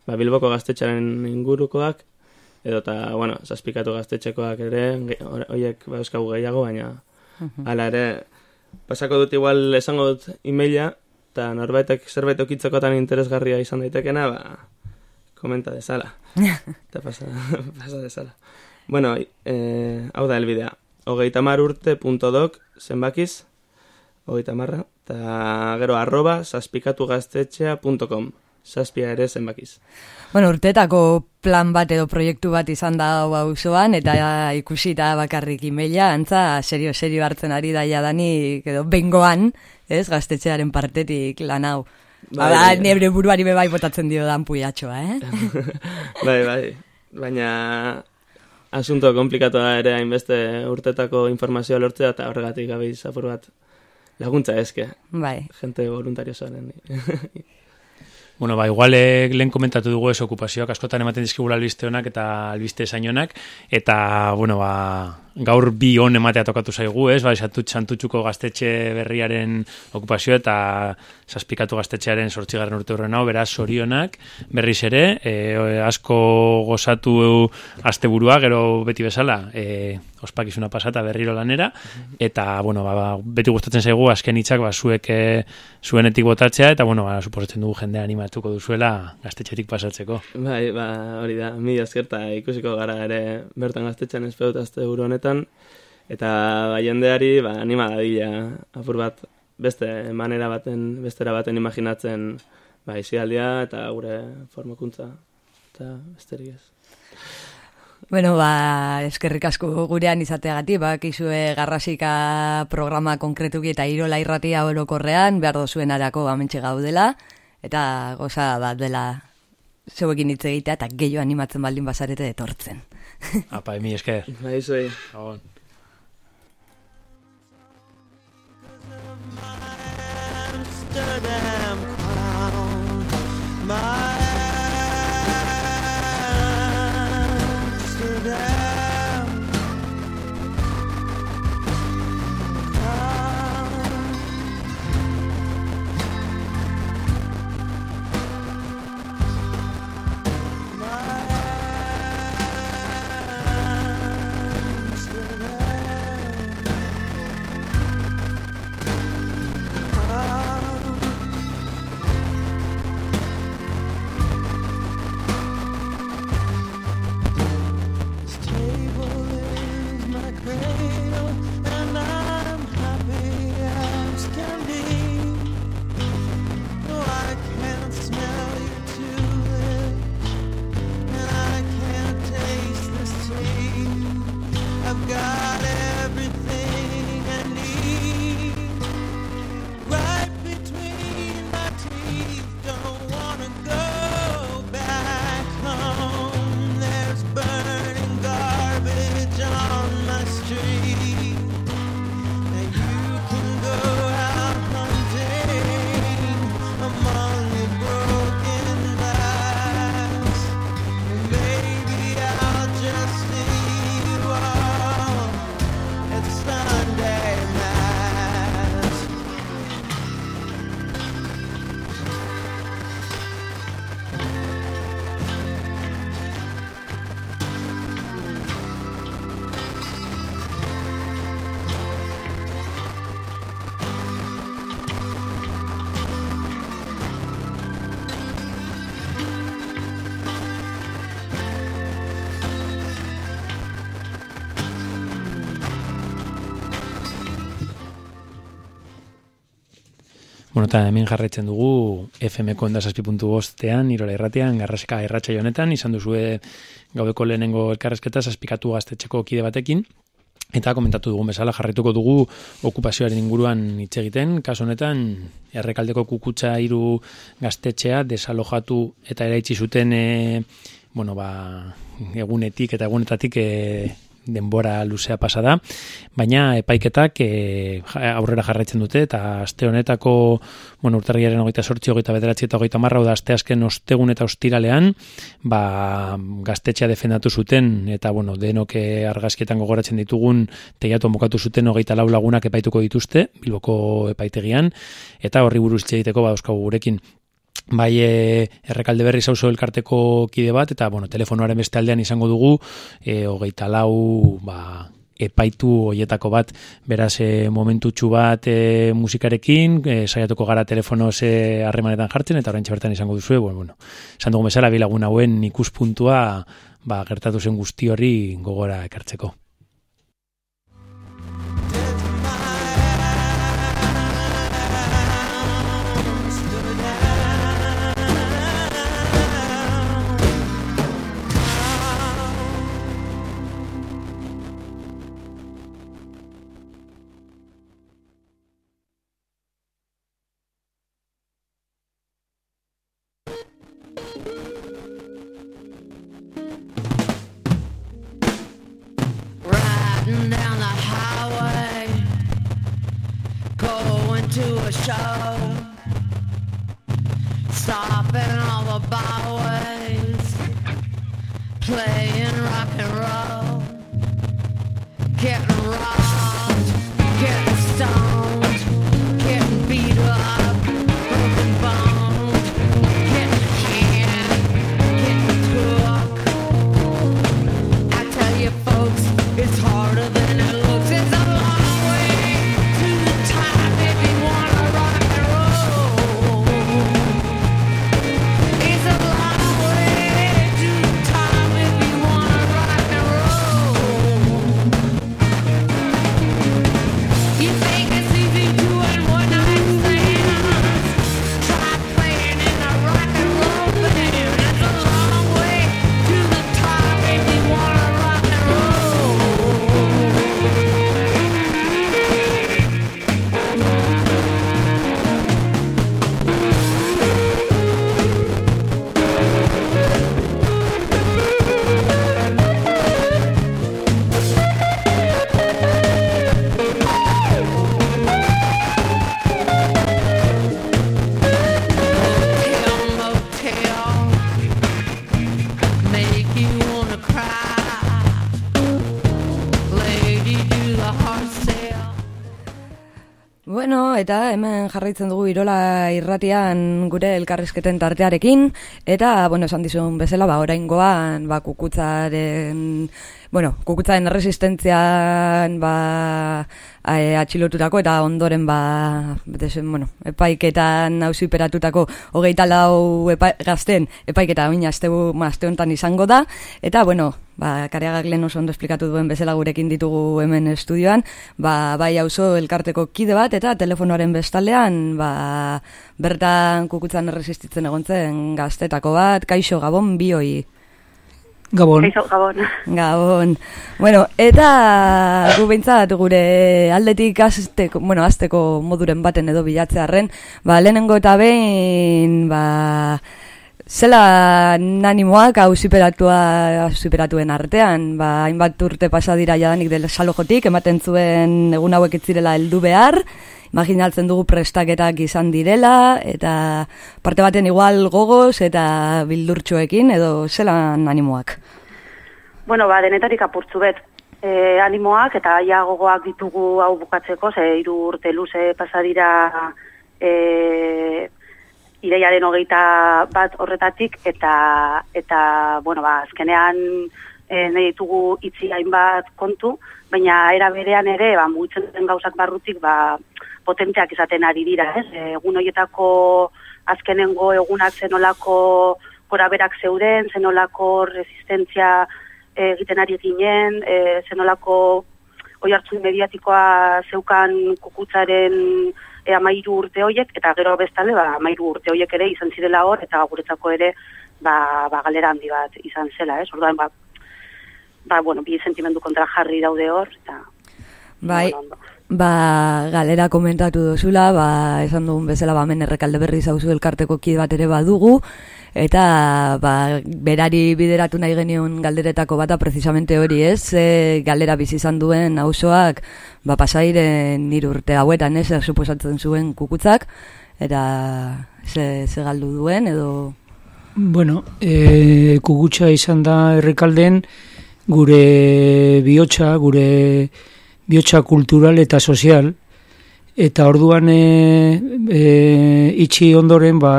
ba, Bilboko gaztetxaren ingurukoak, edo eta, bueno, zazpikatu gaztetxekoak ere, horiek ba, euskagu gehiago, baina hala ere, pasako dut igual esango dut emaila, eta norbaitek zerbait okitzekotan interesgarria izan daitekena, ba, komenta dezala. Eta pasa, pasa dezala. Bueno, e, hau da elbidea. Hogeita mar urte punto doc, zenbakiz, hogeita marra, eta gero arroba saspikatugaztetxea.com, saspia ere zenbakiz. Bueno, urtetako plan bat edo proiektu bat izan da hau auzoan eta ikusita bakarrik imeila, antza serio-serio hartzen ari da jadanik edo bengoan, ez, gaztetxearen partetik lan hau. Bai, Hala, bai. nebre buruari bebai botatzen dio dan puiatxoa, eh? bai, bai, baina asunto komplikatu da ere hainbeste urtetako informazioa lortzea eta horregatik gabiz apur bat laguntza eske, bai. gente voluntario zaren. Bueno, ba, igual eh, lehen komentatu dugu ez okupazioak askotan ematen dizkigula albiste honak eta albiste zainonak, eta, bueno, ba, gaur bi on ematea tokatu zaigu, ez, ba, santut, santutxuko gaztetxe berriaren okupazio eta zazpikatu gaztetxearen sortzigarren urte horren hau, beraz, sorionak, berriz ere, e, asko gozatu asteburua, gero beti bezala, e, ospakizuna pasata berriro lanera, eta, bueno, ba, ba, beti gustatzen zaigu azken hitzak ba, zuek e, zuenetik botatzea, eta, bueno, ba, suposatzen dugu jende animatuko duzuela gaztetxetik pasatzeko. Bai, ba, hori da, mi eskerta ikusiko gara ere bertan gaztetxean espedut azte buru honetan, eta ba, jendeari ba, anima dadila apur bat beste manera baten, bestera baten imaginatzen ba, isialdia eta gure formakuntza eta besterik ez. Bueno, ba, eskerrik asko gurean izateagatik, bakizue garrasika programa konkretuki eta irola irratia orokorrean, behar dozuen arako amentxe gaudela, eta goza bat dela zeuekin hitz egitea eta gehiago animatzen baldin bazarete etortzen. Apa, emi esker. Bai, zuei. Eta hemen jarraitzen dugu FM-ko endazazpi.5 bostean, irola irratean, garrasika irratxa honetan, izan duzue gaudeko lehenengo elkarrezketa zazpikatu gaztetxeko kide batekin, eta komentatu dugun bezala jarraituko dugu okupazioaren inguruan hitz egiten, kasu honetan errekaldeko kukutsa hiru gaztetxea desalojatu eta eraitsi zuten e, bueno, ba, egunetik eta egunetatik e, denbora luzea pasa da, baina epaiketak e, aurrera jarraitzen dute eta aste honetako bueno, urtarriaren hogeita sortzi, hogeita bederatzi eta hogeita marra, da aste azken ostegun eta ostiralean, ba, gaztetxea defendatu zuten eta bueno, denok eh, argazkietan gogoratzen ditugun teiatu mokatu zuten hogeita lau lagunak epaituko dituzte, Bilboko epaitegian, eta horri buruz egiteko badauzkagu gurekin bai e, errekalde berri zauzo elkarteko kide bat, eta bueno, telefonoaren beste aldean izango dugu, e, hogeita lau, ba, epaitu hoietako bat, beraz e, momentutxu bat e, musikarekin, e, saiatuko gara telefonoz harremanetan jartzen, eta orain bertan izango duzu, bueno, bueno, esan dugu bezala, bilagun hauen ikuspuntua, ba, gertatu zen guzti hori gogora ekartzeko. Bueno, eta hemen jarraitzen dugu Irola irratian gure elkarrizketen tartearekin, eta, bueno, esan dizun bezala, ba, oraingoan, ba, kukutzaren, bueno, kukutzaren resistentzian, ba, e, atxilotutako, eta ondoren, ba, desen, bueno, epaiketan nauziperatutako hogeita lau epa, gazten, epaiketa oin aste, aste honetan izango da, eta, bueno, ba, kareagak lehen oso ondo esplikatu duen bezala gurekin ditugu hemen estudioan, ba, bai auzo elkarteko kide bat, eta telefonoaren bestaldean, ba, bertan kukutzan erresistitzen egontzen gaztetako bat, kaixo gabon bioi. Gabon. Kaixo, Gabon. Gabon. Bueno, eta gu behintzat gure aldetik azteko, bueno, azteko moduren baten edo bilatzearen, ba, lehenengo eta behin, ba, zela nanimoak hau superatua, superatuen artean, ba, hainbat urte pasa dira jadanik del salojotik, ematen zuen egun hauek itzirela heldu behar, imaginatzen dugu prestaketak izan direla, eta parte baten igual gogoz eta bildurtxoekin, edo zelan animoak? Bueno, ba, denetarik apurtzu bet. E, animoak eta ja gogoak ditugu hau bukatzeko, ze hiru urte luze pasa dira e, ideiaren hogeita bat horretatik, eta, eta bueno, ba, azkenean e, nahi ditugu itzi hainbat kontu, baina era berean ere, ba, mugitzen den gauzak barrutik, ba, potenteak izaten ari dira, ez? Egun horietako azkenengo egunak zenolako koraberak zeuden, zenolako resistentzia eh, egiten ari ginen, e, zenolako oi hartzun mediatikoa zeukan kukutzaren e, amairu urte hoiek, eta gero bestale, ba, amairu urte hoiek ere izan zirela hor, eta guretzako ere, ba, ba galera handi bat izan zela, ez? Orduan, ba, ba, bueno, bi sentimendu kontra jarri daude hor, eta... Bai, ba, galera komentatu dozula, ba, esan dugun bezala, ba, errekalde berri zauzu elkarteko kide bat ere badugu, eta ba, berari bideratu nahi genion galderetako bata precisamente hori ez, e, galera bizi izan duen auzoak ba, pasairen urte hauetan ez, suposatzen zuen kukutzak, eta ze, ze galdu duen, edo... Bueno, e, kukutsa izan da errekalden gure bihotza, gure bihotza kultural eta sozial, eta orduan e, e, itxi ondoren ba,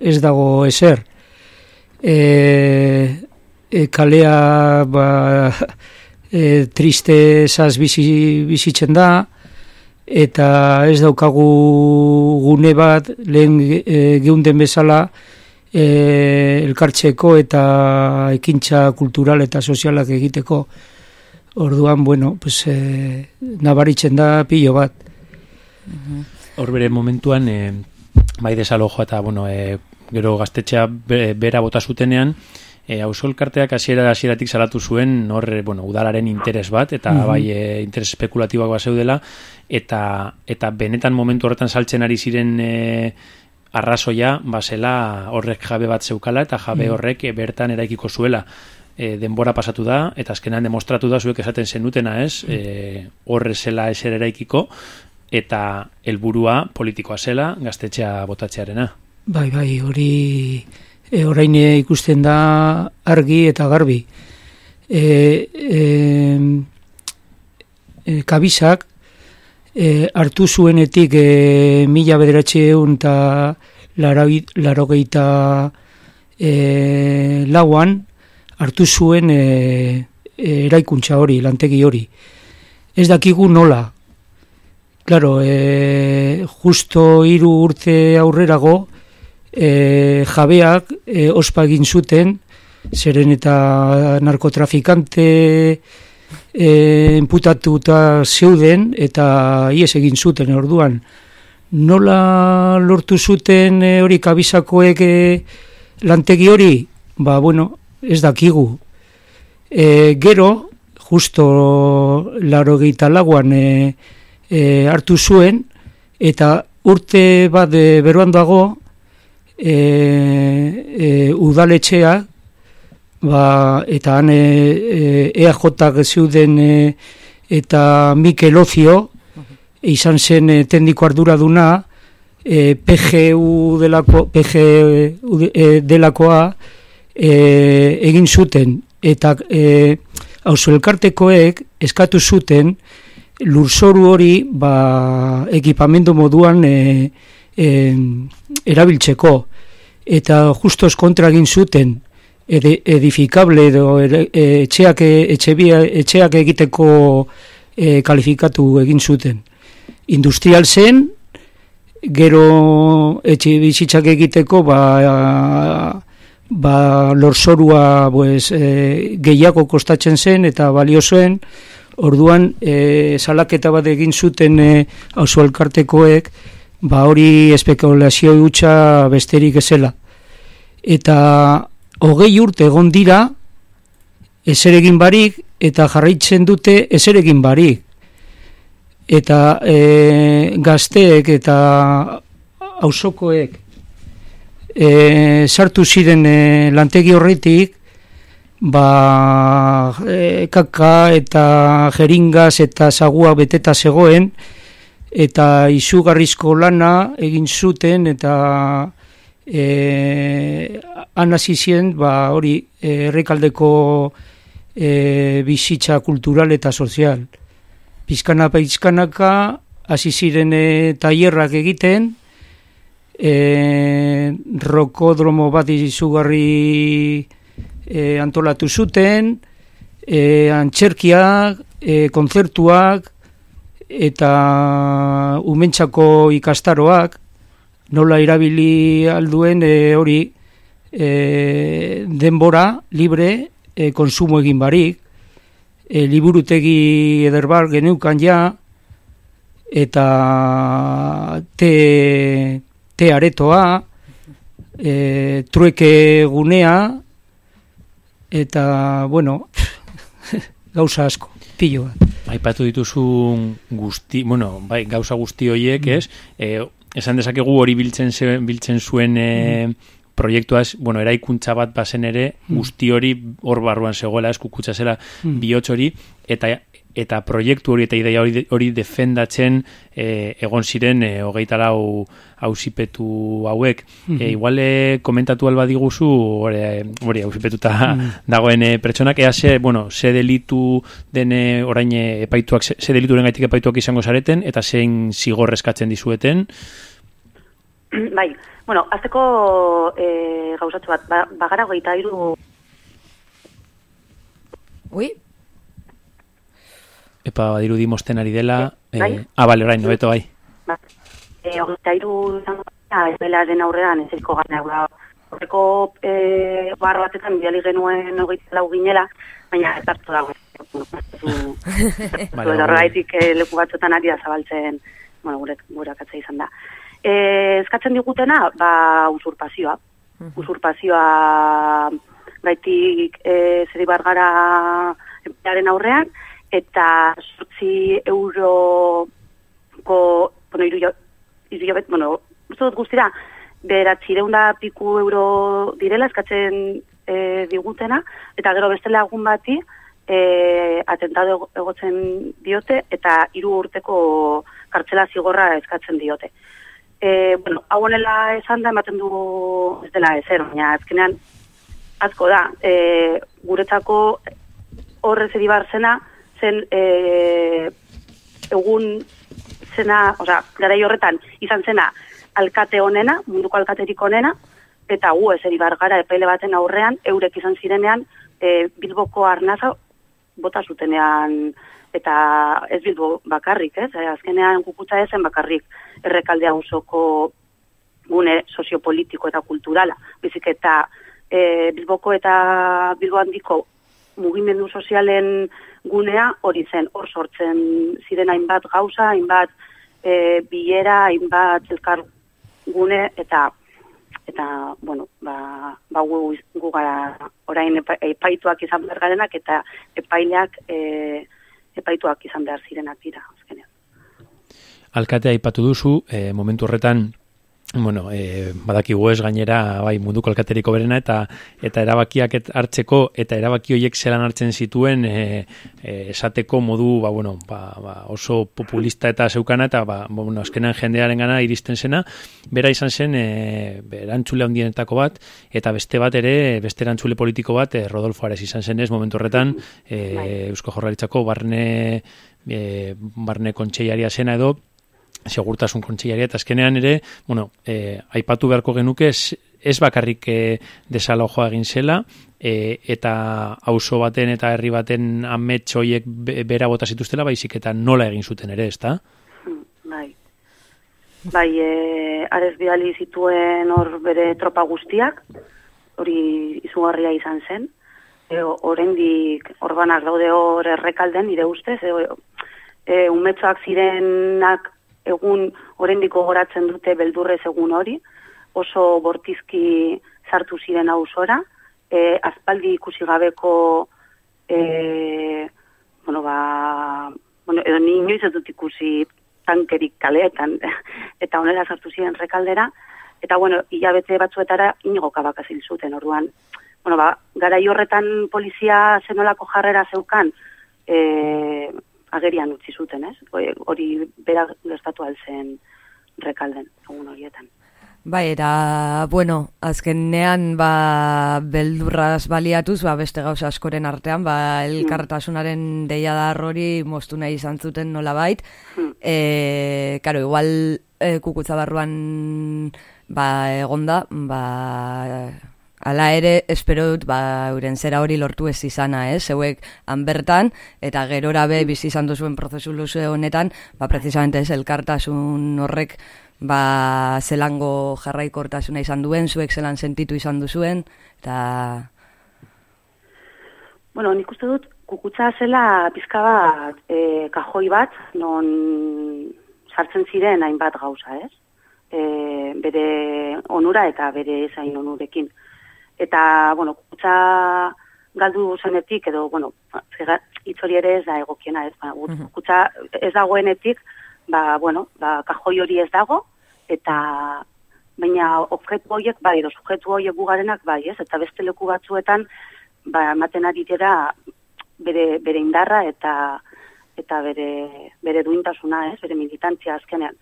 ez dago ezer. E, e, kalea ba, e, triste zaz bizi, bizitzen da, eta ez daukagu gune bat lehen e, geunden bezala e, elkartzeko eta ekintza kultural eta sozialak egiteko. Orduan, bueno, pues, e, nabaritzen da pilo bat. Hor bere momentuan, e, bai desalojo eta, bueno, e, gero gaztetxea be, bera bota zutenean, e, auzo elkarteak hasiera hasieratik salatu zuen hor bueno, udalaren interes bat eta Mhm. bai e, interes espekulatiboak bat zeudela eta eta benetan momentu horretan saltzen ari ziren e, arrazoia basela horrek jabe bat zeukala eta jabe Mhm. horrek e, bertan eraikiko zuela e, denbora pasatu da eta azkenan demostratu da zuek esaten zenutena ez? E, horre zela eser eraikiko eta helburua politikoa zela gaztetxea botatzearena. Bai, bai, hori e, orain ikusten da argi eta garbi. E, e, e, kabizak e, hartu zuenetik e, mila bederatxeun eta larogeita e, lauan hartu zuen e, e, eraikuntza hori, lantegi hori. Ez dakigu nola. Claro, e, justo hiru urte aurrerago, e, jabeak e, ospa egin zuten, zeren eta narkotrafikante e, imputatuta zeuden eta ies egin zuten orduan. Nola lortu zuten e, hori kabizakoek e, lantegi hori? Ba, bueno, ez dakigu. E, gero, justo laro laguan e, e, hartu zuen, eta urte bat e, beruan dago, e, e, udaletxea, ba, eta han e, e, EAJ zeuden e, eta Mikel Ocio, izan zen e, tendiko arduraduna, e, PGU delako, PGU e, delakoa e, egin zuten, eta e, elkartekoek eskatu zuten lurzoru hori ba, ekipamendu moduan e, e, erabiltzeko. Eta justos kontra egin zuten. Ed, edifikable edo e, etxeak, etxebia, etxeak egiteko e, kalifikatu egin zuten. Industrial zen, gero etxe bizitzak egiteko ba, ba lorzorua pues, e, gehiago kostatzen zen eta balio zuen, orduan e, salaketa bat egin zuten e, auzo elkartekoek, ba hori espekulazio hutsa besterik ezela. Eta hogei urte egon dira, ezer egin barik, eta jarraitzen dute ezer egin barik. Eta e, gazteek eta auzokoek e, sartu ziren e, lantegi horretik, ba, e, kaka eta jeringaz eta zagua beteta zegoen, eta izugarrizko lana egin zuten eta e, hasi zien ba, hori e, errekaldeko e, bizitza kultural eta sozial. Pizkana pizkanaka hasi ziren e, tailerrak egiten, e, rokodromo bat izugarri e, antolatu zuten, e, antxerkiak, e, kontzertuak, eta umentzako ikastaroak, nola irabili alduen e, hori e, denbora libre e, konsumo egin barik, e, liburutegi ederbar geneukan ja, eta te, te aretoa, e, trueke gunea, eta, bueno, gauza asko, pillo bat. Aipatu dituzu guzti, bueno, bai, gauza guzti horiek, ez? E, esan dezakegu hori biltzen, ze- biltzen zuen e, proiektuaz, bueno, eraikuntza bat bazen ere, Mm. guzti hori hor barruan zegoela, eskukutza zela Mm. bihotz hori, eta eta proiektu hori eta ideia hori, hori defendatzen e, egon ziren e, hogeita lau hausipetu hauek. Mhm. E, igual e, komentatu alba diguzu hori, hausipetuta Mhm. dagoen e, pertsonak, ea ze, bueno, ze delitu dene orain epaituak, ze, ze delituren gaitik epaituak izango zareten, eta zein zigor eskatzen dizueten. bai, bueno, azteko e, gauzatxo bat, ba, bagara hogeita iru Ui, Epa, badirudi mosten ari dela. E, Bai. ah, bale, orain, nobeto, bai. Ba, e, hogeita iru izango da, ezbelaren aurrean ezeriko gana. Ba, horreko e, bar batetan bidali genuen hogeita lau ginela, baina ez hartu dago. Horregaitik eh, leku batzuetan ari da zabaltzen, bueno, gure, gure akatza izan da. E, eskatzen digutena, ba, usurpazioa. Usurpazioa gaitik e, zeri bargara enplearen aurrean, eta sortzi euroko, bueno, iru, iru bueno, uste dut guztira, beratzireun da piku euro direla eskatzen e, digutena, eta gero beste lagun bati, e, atentado ego- egotzen diote, eta hiru urteko kartzela zigorra eskatzen diote. E, bueno, hau honela esan da, ematen du ez dela ezer, baina azkenean asko da, e, guretzako horrez edibar zena, zen e, egun zena, osea, garai horretan izan zena alkate honena, munduko alkaterik honena, eta gu ez eribar gara epaile baten aurrean, eurek izan zirenean, e, Bilboko arnaza bota zutenean, eta ez Bilbo bakarrik, ez? E, azkenean kukutza ezen bakarrik errekalde auzoko gune soziopolitiko eta kulturala. Bizik eta e, Bilboko eta Bilbo handiko mugimendu sozialen gunea hori zen, hor sortzen ziren hainbat gauza, hainbat e, bilera, hainbat elkar gune eta eta bueno, ba, ba gu, gu gara orain epa, epaituak izan behar garenak eta epaileak e, epaituak izan behar zirenak dira. azkenean. Alkatea aipatu duzu, e, momentu horretan, bueno, e, badakigu ez gainera bai munduko alkateriko berena eta eta erabakiak et- hartzeko eta erabaki horiek zelan hartzen zituen e, e, esateko modu ba, bueno, ba, ba, oso populista eta zeukana eta ba, bueno, azkenan jendearen gana iristen zena. Bera izan zen e, erantzule handienetako bat eta beste bat ere beste erantzule politiko bat e, Rodolfo Ares izan zen ez momentu horretan e, Eusko Jorraritzako barne e, barne kontseilaria zena edo segurtasun kontseilaria eta azkenean ere, bueno, e, aipatu beharko genuke ez, ez bakarrik e, desalojoa egin zela e, eta auzo baten eta herri baten be- bera bota zituztela baizik eta nola egin zuten ere, ezta? Bai. Bai, e, arez bidali zituen hor bere tropa guztiak, hori izugarria izan zen. E, oraindik orbanak daude hor errekalden, nire ustez, e, e, umetxoak zirenak egun oraindik gogoratzen dute beldurrez egun hori, oso bortizki sartu ziren auzora, e, aspaldi ikusi gabeko e, bueno, ba, bueno, edo ni inoiz ez dut ikusi tankerik kaleetan, eta honela sartu ziren rekaldera, eta bueno, hilabete batzuetara inigo kabaka zil zuten, orduan, bueno, ba, garai horretan polizia zenolako jarrera zeukan, e, agerian utzi zuten, ez? Hori- bera gertatu alzen rekalden, egun horietan. Bai, eta, bueno, azkenean, ba, beldurraz baliatuz, ba, beste gauza askoren artean, ba, elkartasunaren deiadar hori moztu nahi izan zuten nola bait. E, karo, igual, e, kukutza barruan, ba, egonda, ba, Hala ere, espero dut, ba, euren zera hori lortu ez izana, eh? Zeuek han bertan, eta gerora be bizi izan duzuen prozesu luze honetan, ba, precisamente ez, elkartasun horrek, ba, zelango jarraikortasuna izan duen, zuek zelan sentitu izan duzuen, eta... Bueno, nik uste dut, kukutza zela pizka bat, e, kajoi bat, non sartzen ziren hainbat gauza, ez? E, bere onura eta bere zain onurekin. Eta, bueno, kukutza galdu zenetik, edo, bueno, hitz hori ere ez da egokiena, ez? Ba, gut- kukutza ez dagoenetik, ba, bueno, ba, kajoi hori ez dago, eta baina objektu horiek bai, edo subjektu horiek gugarenak bai, ez? Eta beste leku batzuetan, ba, ematen ari dira bere, bere indarra eta eta bere, bere duintasuna, ez? Bere militantzia azkenean.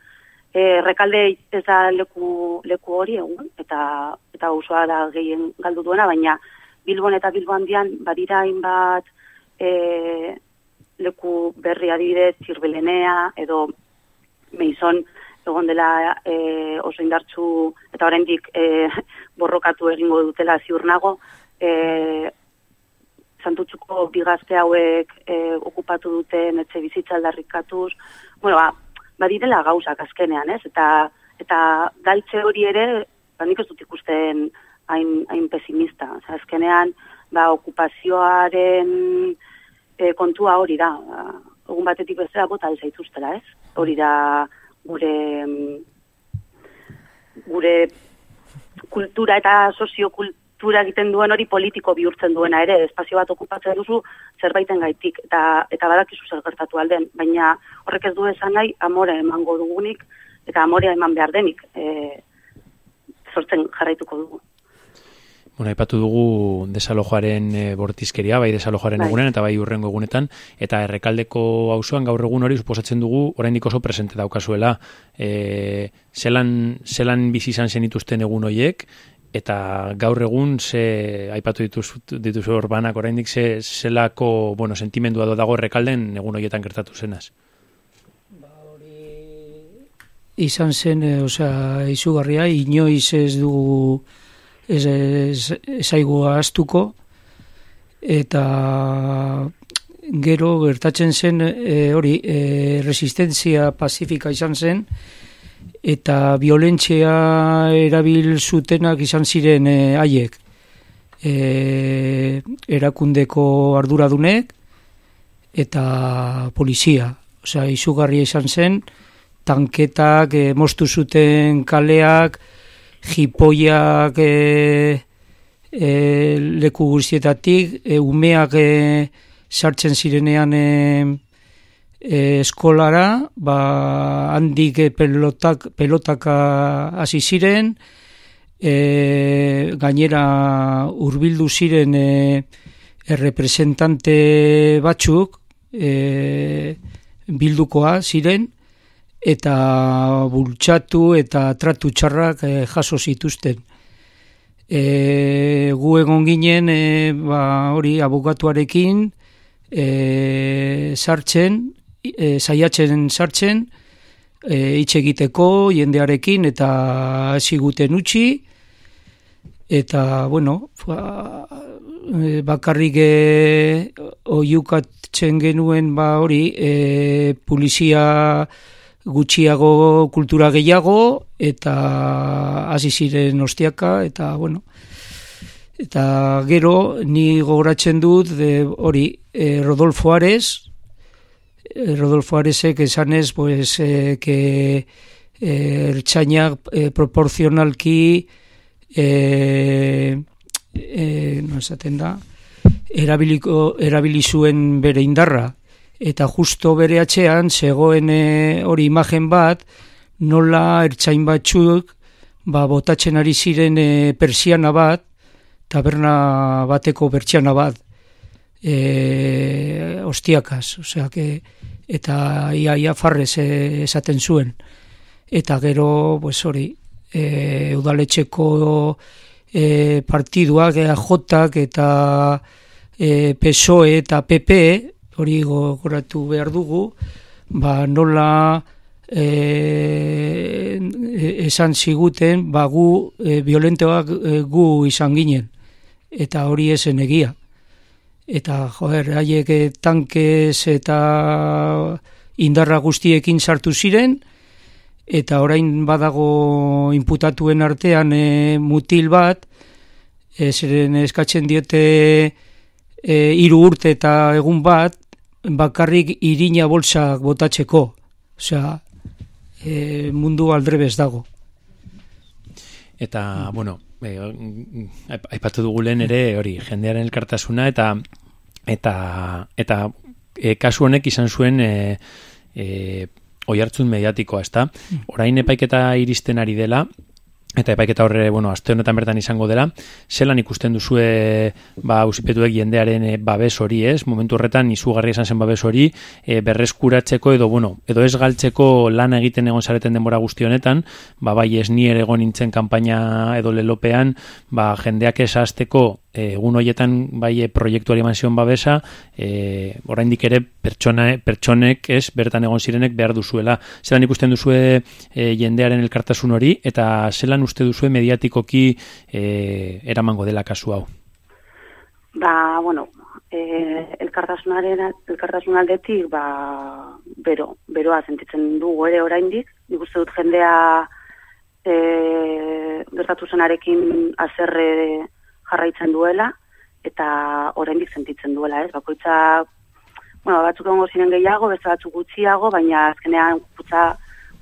E, rekalde ez da leku, leku hori egun, eta eta osoa da gehien galdu duena, baina Bilbon eta Bilbo handian badira hainbat e, leku berri adibidez, Zirbelenea, edo Meizon egon dela e, oso indartzu eta oraindik e, borrokatu egingo dutela ziur nago, e, santutzuko bigazte hauek e, okupatu duten etxe bizitza aldarrikatuz, bueno, ba, badirela gauzak azkenean, ez? Eta, eta galtze hori ere, ba, nik ez dut ikusten hain, hain pesimista. Oza, azkenean, ba, okupazioaren e, kontua hori da. Egun batetik bezala bota zaituztela, ez? Hori da gure gure kultura eta soziokultura egiten duen hori politiko bihurtzen duena ere, espazio bat okupatzen duzu zerbaiten gaitik, eta, eta badakizu zer gertatu alden, baina horrek ez du esan nahi amore emango dugunik, eta amorea eman behar denik, e, sortzen jarraituko dugu. Bueno, aipatu dugu desalojoaren e, bortizkeria, bai desalojoaren Bai. egunean eta bai urrengo egunetan, eta errekaldeko auzoan gaur egun hori suposatzen dugu oraindik oso presente daukazuela. E, zelan, zelan bizi izan zenituzten egun hoiek, eta gaur egun ze aipatu dituz, dituzu orbanak oraindik ze zelako bueno, sentimendua do dago errekalden egun hoietan gertatu zenaz. izan zen, e, osea, izugarria, inoiz ez dugu ez, ez, ez ahaztuko, eta gero gertatzen zen e, hori e, resistentzia pazifika izan zen, eta violentzia erabil zutenak izan ziren e, haiek. E, erakundeko arduradunek eta polizia. Osea, izugarria izan zen, tanketak e, moztu zuten kaleak, jipoiak e, e, leku guztietatik, e, umeak e, sartzen zirenean e, e, eskolara, ba, handik e, pelotak, pelotaka hasi ziren, e, gainera hurbildu ziren e, errepresentante batzuk, e, bildukoa ziren, eta bultxatu eta tratu txarrak e, jaso zituzten. E, gu egon ginen e, ba, hori abokatuarekin e, sartzen e, saiatzen sartzen, e, hitz egiteko jendearekin eta hasi guten utzi eta bueno ba, e, bakarrik e, oiukatzen genuen ba hori e, polizia gutxiago kultura gehiago eta hasi ziren ostiaka eta bueno eta gero ni gogoratzen dut de, hori e, Rodolfo Ares eh, Rodolfo Aresek esanez pues, eh, que eh, ertzainak eh, proporzionalki eh, eh, no esaten da erabiliko, erabili zuen bere indarra. Eta justo bere atxean zegoen eh, hori imagen bat nola ertzain batzuk ba, botatzen ari ziren eh, persiana bat taberna bateko bertsiana bat e, ostiakaz, osea que eta ia ia farrez e, esaten zuen. Eta gero, pues hori, e, udaletxeko e, partiduak, EAJak eta e, PSOE eta PP, hori gogoratu behar dugu, ba nola e, esan ziguten, ba gu e, violentoak e, gu izan ginen, eta hori esen egia eta joer, haiek eh, tankez eta indarra guztiekin sartu ziren, eta orain badago inputatuen artean e, mutil bat, e, zeren eskatzen diote e, iru urte eta egun bat, bakarrik irina bolsak botatzeko. Osea, e, mundu aldrebez dago. Eta, bueno, e, aipatu dugu lehen ere, hori, jendearen elkartasuna, eta eta eta e, kasu honek izan zuen e, e, oihartzun mediatikoa, ezta? Mm. Orain epaiketa iristen ari dela, eta epaiketa horre, bueno, aste honetan bertan izango dela, zelan ikusten duzue ba, usipetuek jendearen e, babes hori, ez? Momentu horretan izugarri esan zen babes hori, e, berreskuratzeko edo, bueno, edo ez galtzeko lan egiten egon zareten denbora guzti honetan, ba, bai ez ni ere egon nintzen kanpaina edo lelopean, ba, jendeak esazteko egun hoietan bai e, proiektuari eman babesa, e, oraindik ere pertsona, pertsonek ez bertan egon zirenek behar duzuela. Zelan ikusten duzue e, jendearen elkartasun hori eta zelan uste duzue mediatikoki e, eramango dela kasu hau? Ba, bueno, e, elkartasunaren elkartasun aldetik, ba, bero, beroa sentitzen dugu ere oraindik. Nik uste dut jendea e, gertatu zenarekin azerre jarraitzen duela eta oraindik sentitzen duela, ez? Bakoitza bueno, batzuk egongo ziren gehiago, beste batzuk gutxiago, baina azkenean gutza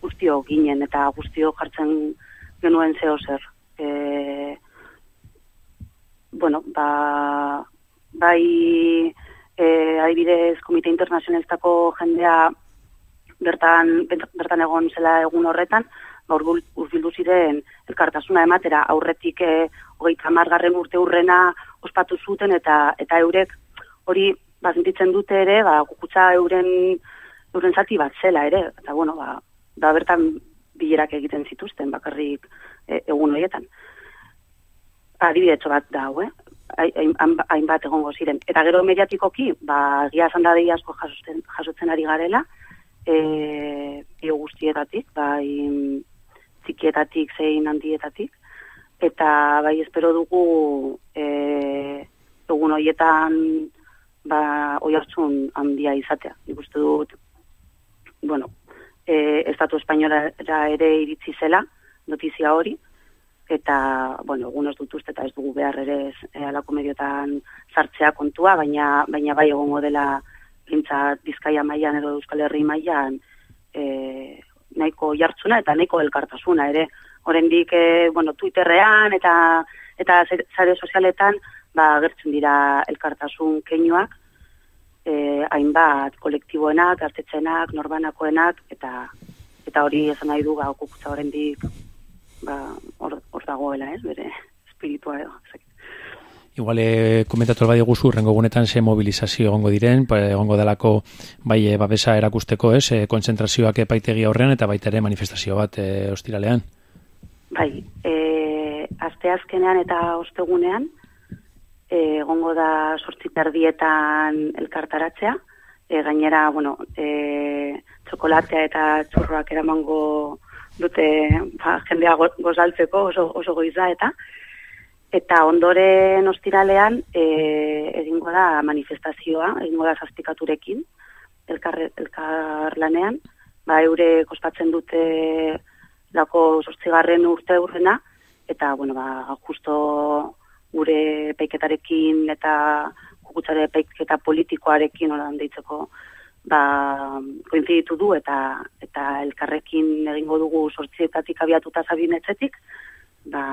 guztio ginen eta guztio jartzen genuen zeo zer. E, bueno, ba, bai e, adibidez Komite Internazionalistako jendea bertan, bertan egon zela egun horretan, gaur urbildu ziren elkartasuna ematera aurretik e, hogeita margarren urte urrena ospatu zuten eta eta eurek hori bazentitzen dute ere, ba, gukutza euren, euren zati bat zela ere, eta bueno, ba, da bertan bilerak egiten zituzten bakarrik e, egun horietan. Adibidetxo bat da, eh? hainbat egongo ziren. Eta gero mediatikoki, ba, gia zanda asko jasotzen, jasotzen ari garela, e, bio guztietatik, bai txikietatik zein handietatik, eta bai espero dugu e, egun hoietan ba, oi hartzun handia izatea. Ikustu dut, bueno, e, Estatu Espainola ere iritsi zela, notizia hori, eta, bueno, egun ez dut uste eta ez dugu behar ere e, alako mediotan sartzea kontua, baina, baina bai egongo dela pintzat Bizkaia mailan edo Euskal Herri mailan e, nahiko jartzuna eta nahiko elkartasuna ere. Horendik, e, bueno, Twitterrean eta eta sare sozialetan ba agertzen dira elkartasun keinuak e, hainbat kolektiboenak, artetzenak, norbanakoenak eta eta hori esan nahi du ba okupatza horendik ba hor, dagoela, ez, bere espiritua edo. Igual eh, komentatu bai guzu rengo gunetan ze mobilizazio egongo diren, egongo delako bai e, babesa erakusteko, ez, e, kontzentrazioak epaitegi horrean eta baita ere manifestazio bat e, ostiralean. Bai, e, azte azkenean eta ostegunean egongo da sortzi perdietan elkartaratzea e, gainera, bueno, e, txokolatea eta txurroak eramango dute ba, jendea go- gozaltzeko oso, oso goiza eta eta ondoren ostiralean e, egingo da manifestazioa, egingo da zazpikaturekin, elkar, elkar lanean, ba, eure kospatzen dute lako sortzigarren urte aurrena, eta, bueno, ba, justo gure peiketarekin eta kukutzare peiketa politikoarekin horan deitzeko ba, koinziditu du eta eta elkarrekin egingo dugu sortzietatik abiatuta zabinetzetik, ba,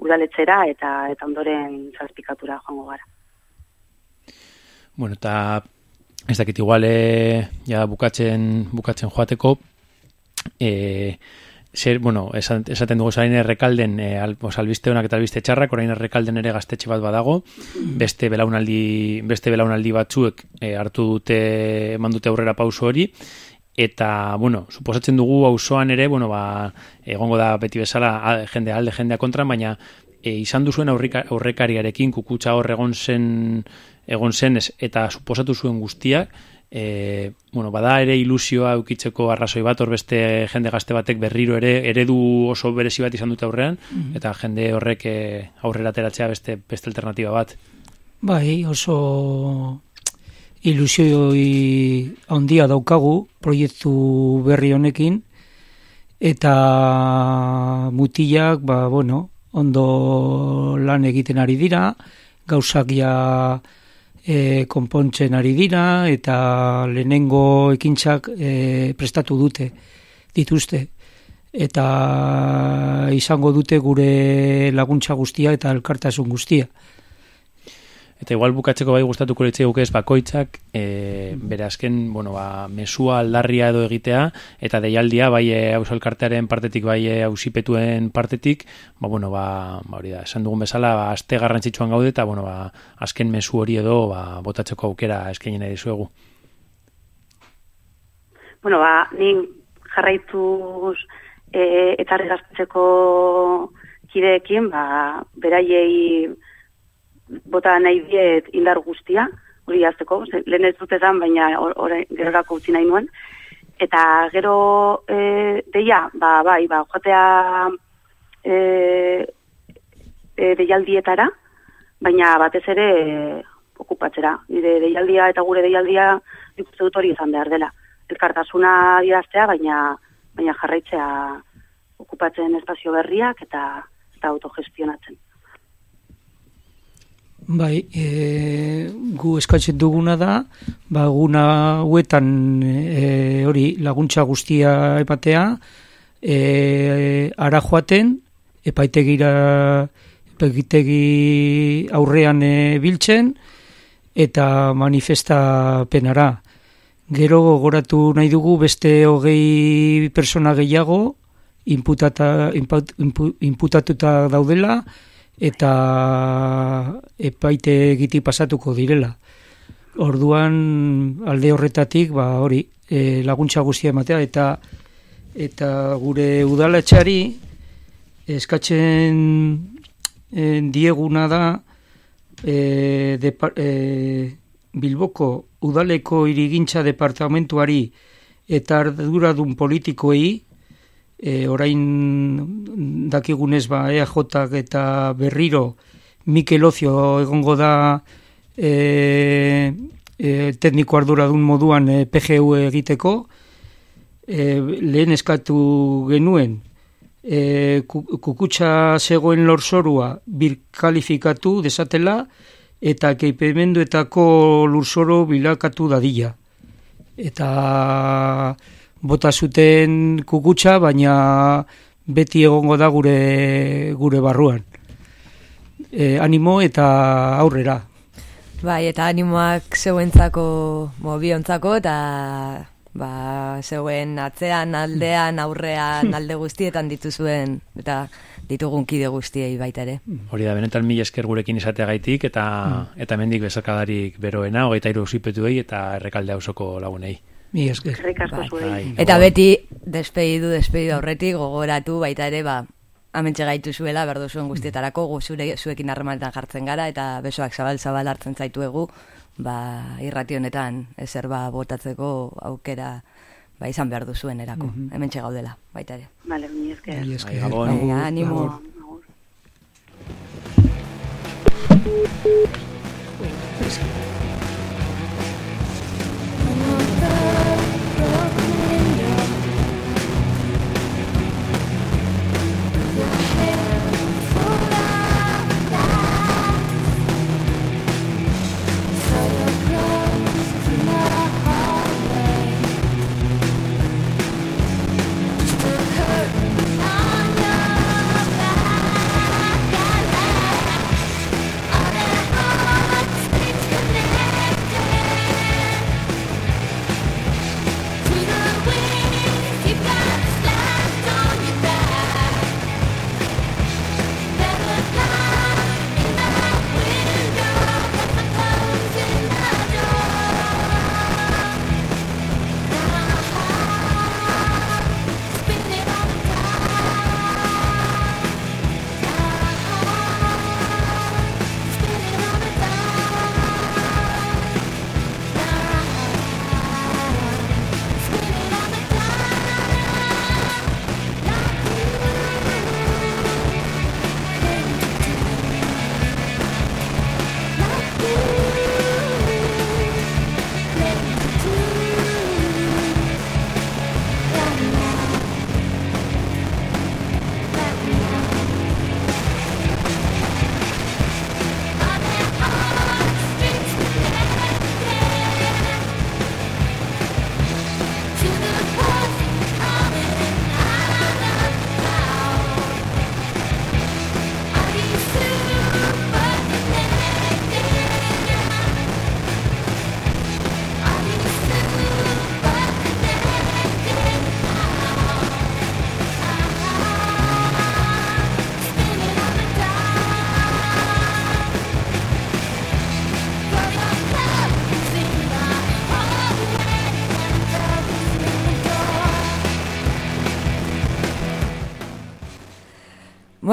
udaletxera eta eta ondoren zazpikatura joango gara. Bueno, eta ez dakit igual e, ja bukatzen, bukatzen joateko, e, zer, bueno, esaten dugu zain errekalden, e, al, albiste honak eta albiste txarrak, orain errekalden ere gaztetxe bat badago, beste belaunaldi, beste belaunaldi batzuek e, hartu dute, eman dute aurrera pauso hori, eta, bueno, suposatzen dugu auzoan ere, bueno, ba, egongo da beti bezala jende alde, jendea kontra, baina e, izan duzuen aurrika, aurrekariarekin kukutsa hor egon zen, egon zen ez, eta suposatu zuen guztiak, e, bueno, bada ere ilusioa eukitzeko arrazoi bat, hor beste jende gazte batek berriro ere eredu oso berezi bat izan dute aurrean, Mhm. eta jende horrek e, aurrera ateratzea beste, beste alternatiba bat. Bai, oso ilusioi handia daukagu proiektu berri honekin eta mutilak, ba, bueno, ondo lan egiten ari dira, gauzak ja e, konpontzen ari dira eta lehenengo ekintzak e, prestatu dute dituzte eta izango dute gure laguntza guztia eta elkartasun guztia. Eta igual bukatzeko bai gustatuko litzai guke ez bakoitzak, e, bere azken, bueno, ba, mesua aldarria edo egitea, eta deialdia, bai e, auzo elkartearen partetik, bai e, auzipetuen partetik, ba, bueno, ba, ba, hori da, esan dugun bezala, ba, aste garrantzitsuan gaude, eta, bueno, ba, azken mesu hori edo, ba, botatzeko aukera eskainen nahi dizuegu. Bueno, ba, ni jarraituz e, etarri gaztetzeko kideekin, ba, beraiei bota nahi diet indar guztia, hori azteko, lehen ez dut edan, baina or- orain gerorako utzi nahi nuen. Eta gero e, deia, ba, bai, ba, joatea e, e, deialdietara, baina batez ere e, okupatzera. Nire deialdia eta gure deialdia nik dut hori izan behar dela. Elkartasuna diraztea, baina baina jarraitzea okupatzen espazio berriak eta eta autogestionatzen. Bai, e, gu eskatzen duguna da, ba, guna huetan e, hori laguntza guztia epatea, e, ara joaten, epaitegira epaitegi aurrean e, biltzen, eta manifestapenara. Gero gogoratu nahi dugu beste hogei persona gehiago inputata, input, inpu- inputatuta daudela eta epaite egiti pasatuko direla. Orduan alde horretatik ba hori e, laguntza guztia ematea eta eta gure udaletxari eskatzen e, dieguna da e, depa, e, Bilboko udaleko irigintza departamentuari eta arduradun politikoei e, orain dakigunez ba EAJak eta berriro Mikel Ocio egongo da e, e, tekniko arduradun moduan e, PGU egiteko e, lehen eskatu genuen e, ku- kukutsa zegoen lorzorua birkalifikatu desatela eta keipemenduetako lurzoro bilakatu dadila. Eta bota zuten kukutsa, baina beti egongo da gure gure barruan. E, animo eta aurrera. Bai, eta animoak zeuentzako, bo, biontzako, eta ba, zeuen atzean, aldean, aurrean, alde guztietan dituzuen, eta ditugun kide guztiei baita ere. Hori da, benetan mila esker gurekin izateagaitik, eta, eta hemendik bezakadarik beroena, hogeita iru zipetuei, eta errekalde hausoko lagunei. Mi esker. Eskerrik asko zuei. Bai. Eta beti, despedidu, despedidu aurretik, gogoratu baita ere, ba, amentxe gaitu zuela, berdo zuen guztietarako, gu zure, zuekin harremanetan jartzen gara, eta besoak zabal-zabal hartzen zaituegu, ba, irrati honetan ezer ba botatzeko aukera ba, izan behar duzuen erako. Mhm. Hemen gaudela, baita ere. Vale, mi esker. Mila esker. Bai, Gabon. Venga, animo. Agur.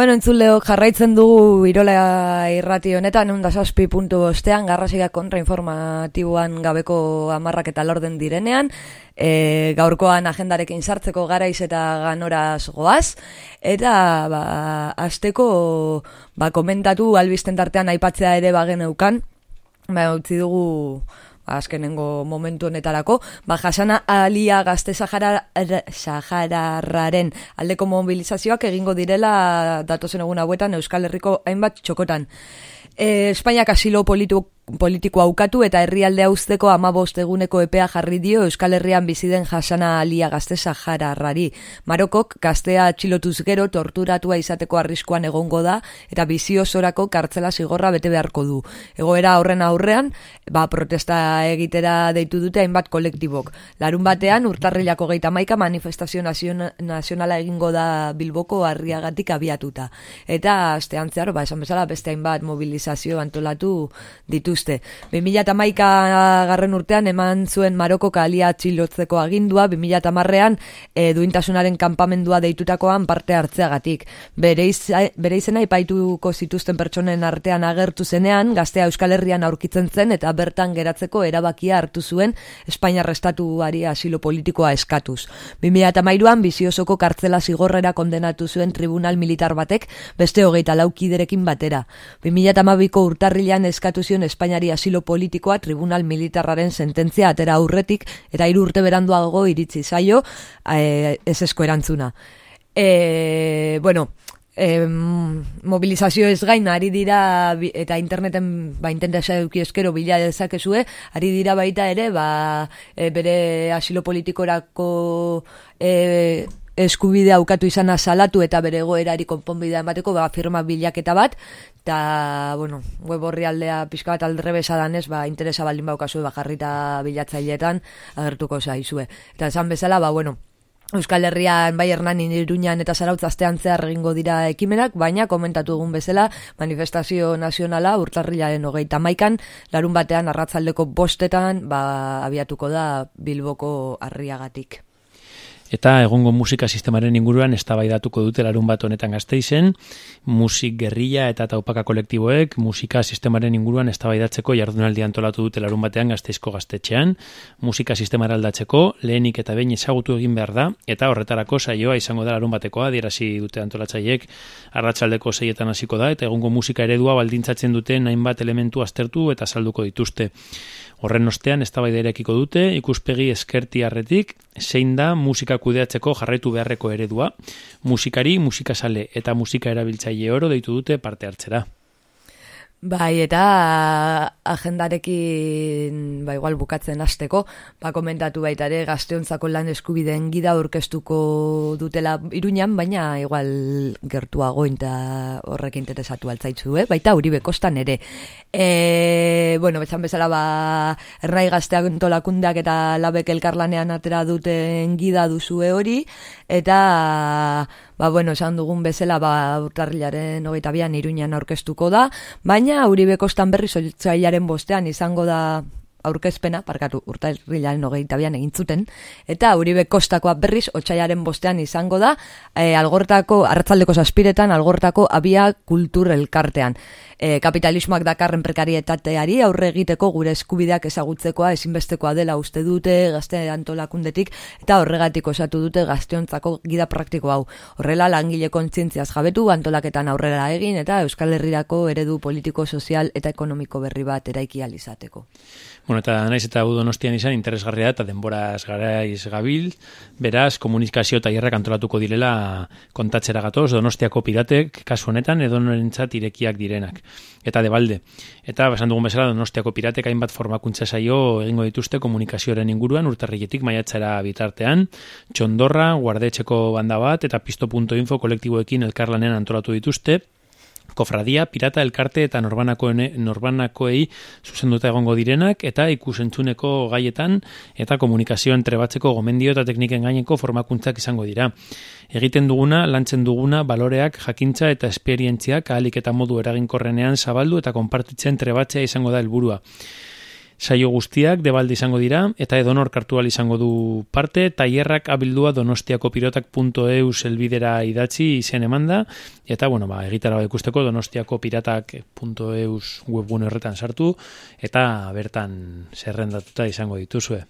Bueno, entzuleok jarraitzen dugu Irola irrati honetan, egun da saspi puntu bostean, garrasiak kontrainformatiboan gabeko amarrak eta lorden direnean, e, gaurkoan agendarekin sartzeko garaiz eta ganoraz goaz, eta ba, asteko ba, komentatu albisten tartean aipatzea ere bagen eukan, ba, utzi dugu azkenengo momentu honetarako, ba, jasana alia gazte Sahara, Sahararraren aldeko mobilizazioak egingo direla datozen egun hauetan Euskal Herriko hainbat txokotan. E, Espainiak asilo politu, politikoa aukatu eta herrialde uzteko amabost eguneko epea jarri dio Euskal Herrian biziden jasana alia gazte Sahararrari. Marokok gaztea atxilotuz gero torturatua izateko arriskuan egongo da eta biziosorako kartzela zigorra bete beharko du. Egoera horren aurrean, ba, protesta egitera deitu dute hainbat kolektibok. Larun batean, urtarrilako geita maika manifestazio nazion, nazionala egingo da Bilboko harriagatik abiatuta. Eta astean zehar, ba, esan bezala, beste hainbat mobilizazio antolatu dituzte. 2008 garren urtean eman zuen Maroko kalia txilotzeko agindua, 2008an e, duintasunaren kanpamendua deitutakoan parte hartzeagatik. Bere, bere izena ipaituko zituzten pertsonen artean agertu zenean, gaztea Euskal Herrian aurkitzen zen eta bertan geratzeko erabakia hartu zuen Espainiar estatuari asilo politikoa eskatuz. 2008an biziosoko kartzela zigorrera kondenatu zuen tribunal militar batek beste hogeita laukiderekin batera. 2008ko urtarrilan eskatu zion Espainiari asilo politikoa tribunal militarraren sententzia atera aurretik eta hiru urte beranduago iritsi zaio e, ez esko erantzuna. E, bueno, em, mobilizazio ez gain ari dira eta interneten ba intentesa eduki eskero bila dezakezue ari dira baita ere ba e, bere asilo politikorako e, eskubide aukatu izana salatu eta bere egoerari konponbidea emateko ba firma bilaketa bat eta bueno, web orrialdea pixka bat aldrebesa danez, ba, interesa baldin baukazue ba, jarrita bilatzaileetan agertuko zaizue. Eta esan bezala, ba, bueno, Euskal Herrian, bai Hernanin, Iruñan eta Zarautz astean zehar egingo dira ekimenak, baina komentatu dugun bezala, manifestazio nazionala urtarrilaren hogeita maikan, larun batean arratzaldeko bostetan, ba, abiatuko da Bilboko harriagatik. Eta egongo musika sistemaren inguruan eztabaidatuko dute larun bat honetan gazteizen, musik gerrilla eta taupaka kolektiboek musika sistemaren inguruan eztabaidatzeko jardunaldi antolatu dute larun batean gazteizko gaztetxean, musika sistemara aldatzeko lehenik eta behin ezagutu egin behar da, eta horretarako saioa izango da larun batekoa, dirazi dute antolatzaiek arratsaldeko seietan hasiko da, eta egungo musika eredua baldintzatzen duten hainbat elementu aztertu eta salduko dituzte. Horren ostean eztabaida erekiko dute ikuspegi eskertiarretik zein da musika kudeatzeko jarraitu beharreko eredua, musikari, musikasale eta musika erabiltzaile oro deitu dute parte hartzera. Bai, eta agendarekin, ba, igual bukatzen hasteko, ba, komentatu baita ere gazteontzako lan eskubideen gida aurkeztuko dutela iruñan, baina igual gertuago eta horrek interesatu altzaitzu, eh? baita uribe kostan ere. E, bueno, bezan bezala, ba, errai gazteak antolakundak eta labek elkarlanean atera duten gida duzue hori, eta ba, bueno, esan dugun bezala, ba, urtarrilaren hogeita bian iruñan aurkeztuko da, baina Uribe kostan berri zoltzaiaren bostean izango da aurkezpena, parkatu urtarrilaren hogeita bian egin zuten, eta Uribe kostakoa berriz otxaiaren bostean izango da, e, algortako, arratzaldeko zazpiretan, algortako abia kultur elkartean. E, kapitalismoak dakarren prekarietateari aurre egiteko gure eskubideak ezagutzekoa ezinbestekoa dela uste dute gazte antolakundetik eta horregatik osatu dute gazteontzako gida praktiko hau. Horrela langile kontzientziaz jabetu antolaketan aurrera egin eta Euskal Herrirako eredu politiko, sozial eta ekonomiko berri bat eraiki alizateko. Bueno, eta naiz eta hau donostian izan interesgarria eta denboraz garaiz gabil, beraz, komunikazio eta hierrak antolatuko direla kontatzera gatoz, donostiako piratek, kasu honetan, edo norentzat irekiak direnak. Eta debalde. Eta, basan dugun bezala, donostiako piratek hainbat formakuntza saio egingo dituzte komunikazioaren inguruan, urtarrietik maiatzara bitartean, txondorra, guardetxeko banda bat, eta pisto.info kolektiboekin elkarlanean antolatu dituzte, kofradia, pirata, elkarte eta norbanakoene, norbanakoei zuzenduta egongo direnak eta ikusentzuneko gaietan eta komunikazioan trebatzeko gomendio eta tekniken gaineko formakuntzak izango dira. Egiten duguna, lantzen duguna, baloreak, jakintza eta esperientziak ahalik eta modu eraginkorrenean zabaldu eta konpartitzen trebatzea izango da helburua saio guztiak debalde izango dira eta edonor kartual izango du parte tailerrak abildua donostiakopirotak.eu selbidera idatzi izen emanda eta bueno ba egitara ikusteko donostiakopiratak.eu webgune horretan sartu eta bertan zerrendatuta izango dituzue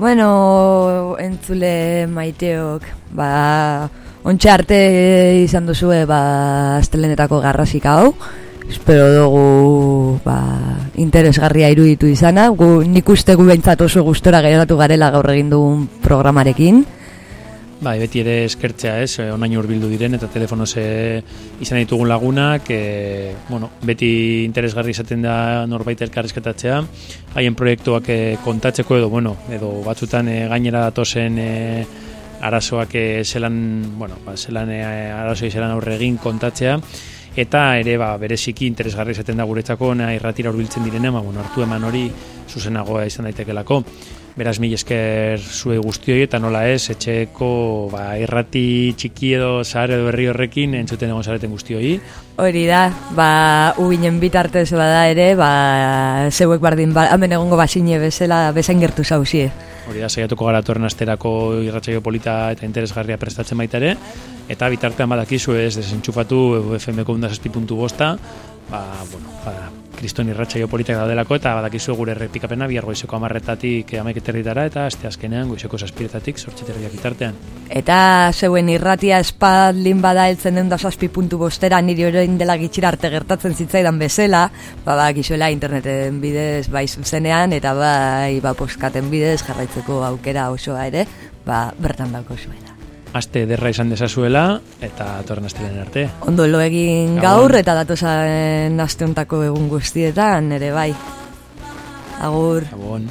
Bueno, entzule maiteok, ba, ontxe arte izan duzue, ba, astelenetako garrasik hau. Espero dugu, ba, interesgarria iruditu izana. Gu, nik uste gu behintzat oso gustora geratu garela gaur egin dugun programarekin. Bai, beti ere eskertzea, ez, eh, onaino hurbildu diren eta telefono ze izan ditugun lagunak, e, bueno, beti interesgarri izaten da norbait elkarrizketatzea, haien proiektuak e, kontatzeko edo, bueno, edo batzutan e, gainera datozen e, arazoak e, zelan, bueno, ba, zelan e, arazoi zelan aurre kontatzea, eta ere ba, bereziki interesgarri izaten da guretzako na irratira hurbiltzen direnean, ba, bueno, hartu eman hori zuzenagoa izan daitekelako. Beraz, mil esker zue guztioi eta nola ez, etxeko ba, irrati txiki edo zahar edo berri horrekin entzuten egon zareten guztioi. Hori da, ba, ubinen bitartez bada ere, ba, zeuek bardin, ba, hemen egongo basine bezala bezain gertu zauzie. Hori da, saiatuko gara torren asterako irratxaio polita eta interesgarria prestatzen baita ere, eta bitartean badakizu ez desentxufatu FMko undazazpi puntu bosta, ba, bueno, ba, kriston irratsaio politak daudelako, eta badakizu gure errepikapena bihar goizeko amarretatik amaiketerritara, eta aste azkenean goizeko saspiretatik sortxeterriak bitartean. Eta zeuen irratia espaldin bada heltzen den zazpi puntu bostera niri orain dela gitxira arte gertatzen zitzaidan bezala, ba, ba, gizuela interneten bidez bai zuzenean, eta bai ba, poskaten bidez jarraitzeko aukera osoa ere, ba, bertan dauko zuela. Aste ederra izan dezazuela, eta torren astelen arte. Ondo lo egin gaur eta datozen asteontako egun guztietan, ere bai. Agur. Gabon.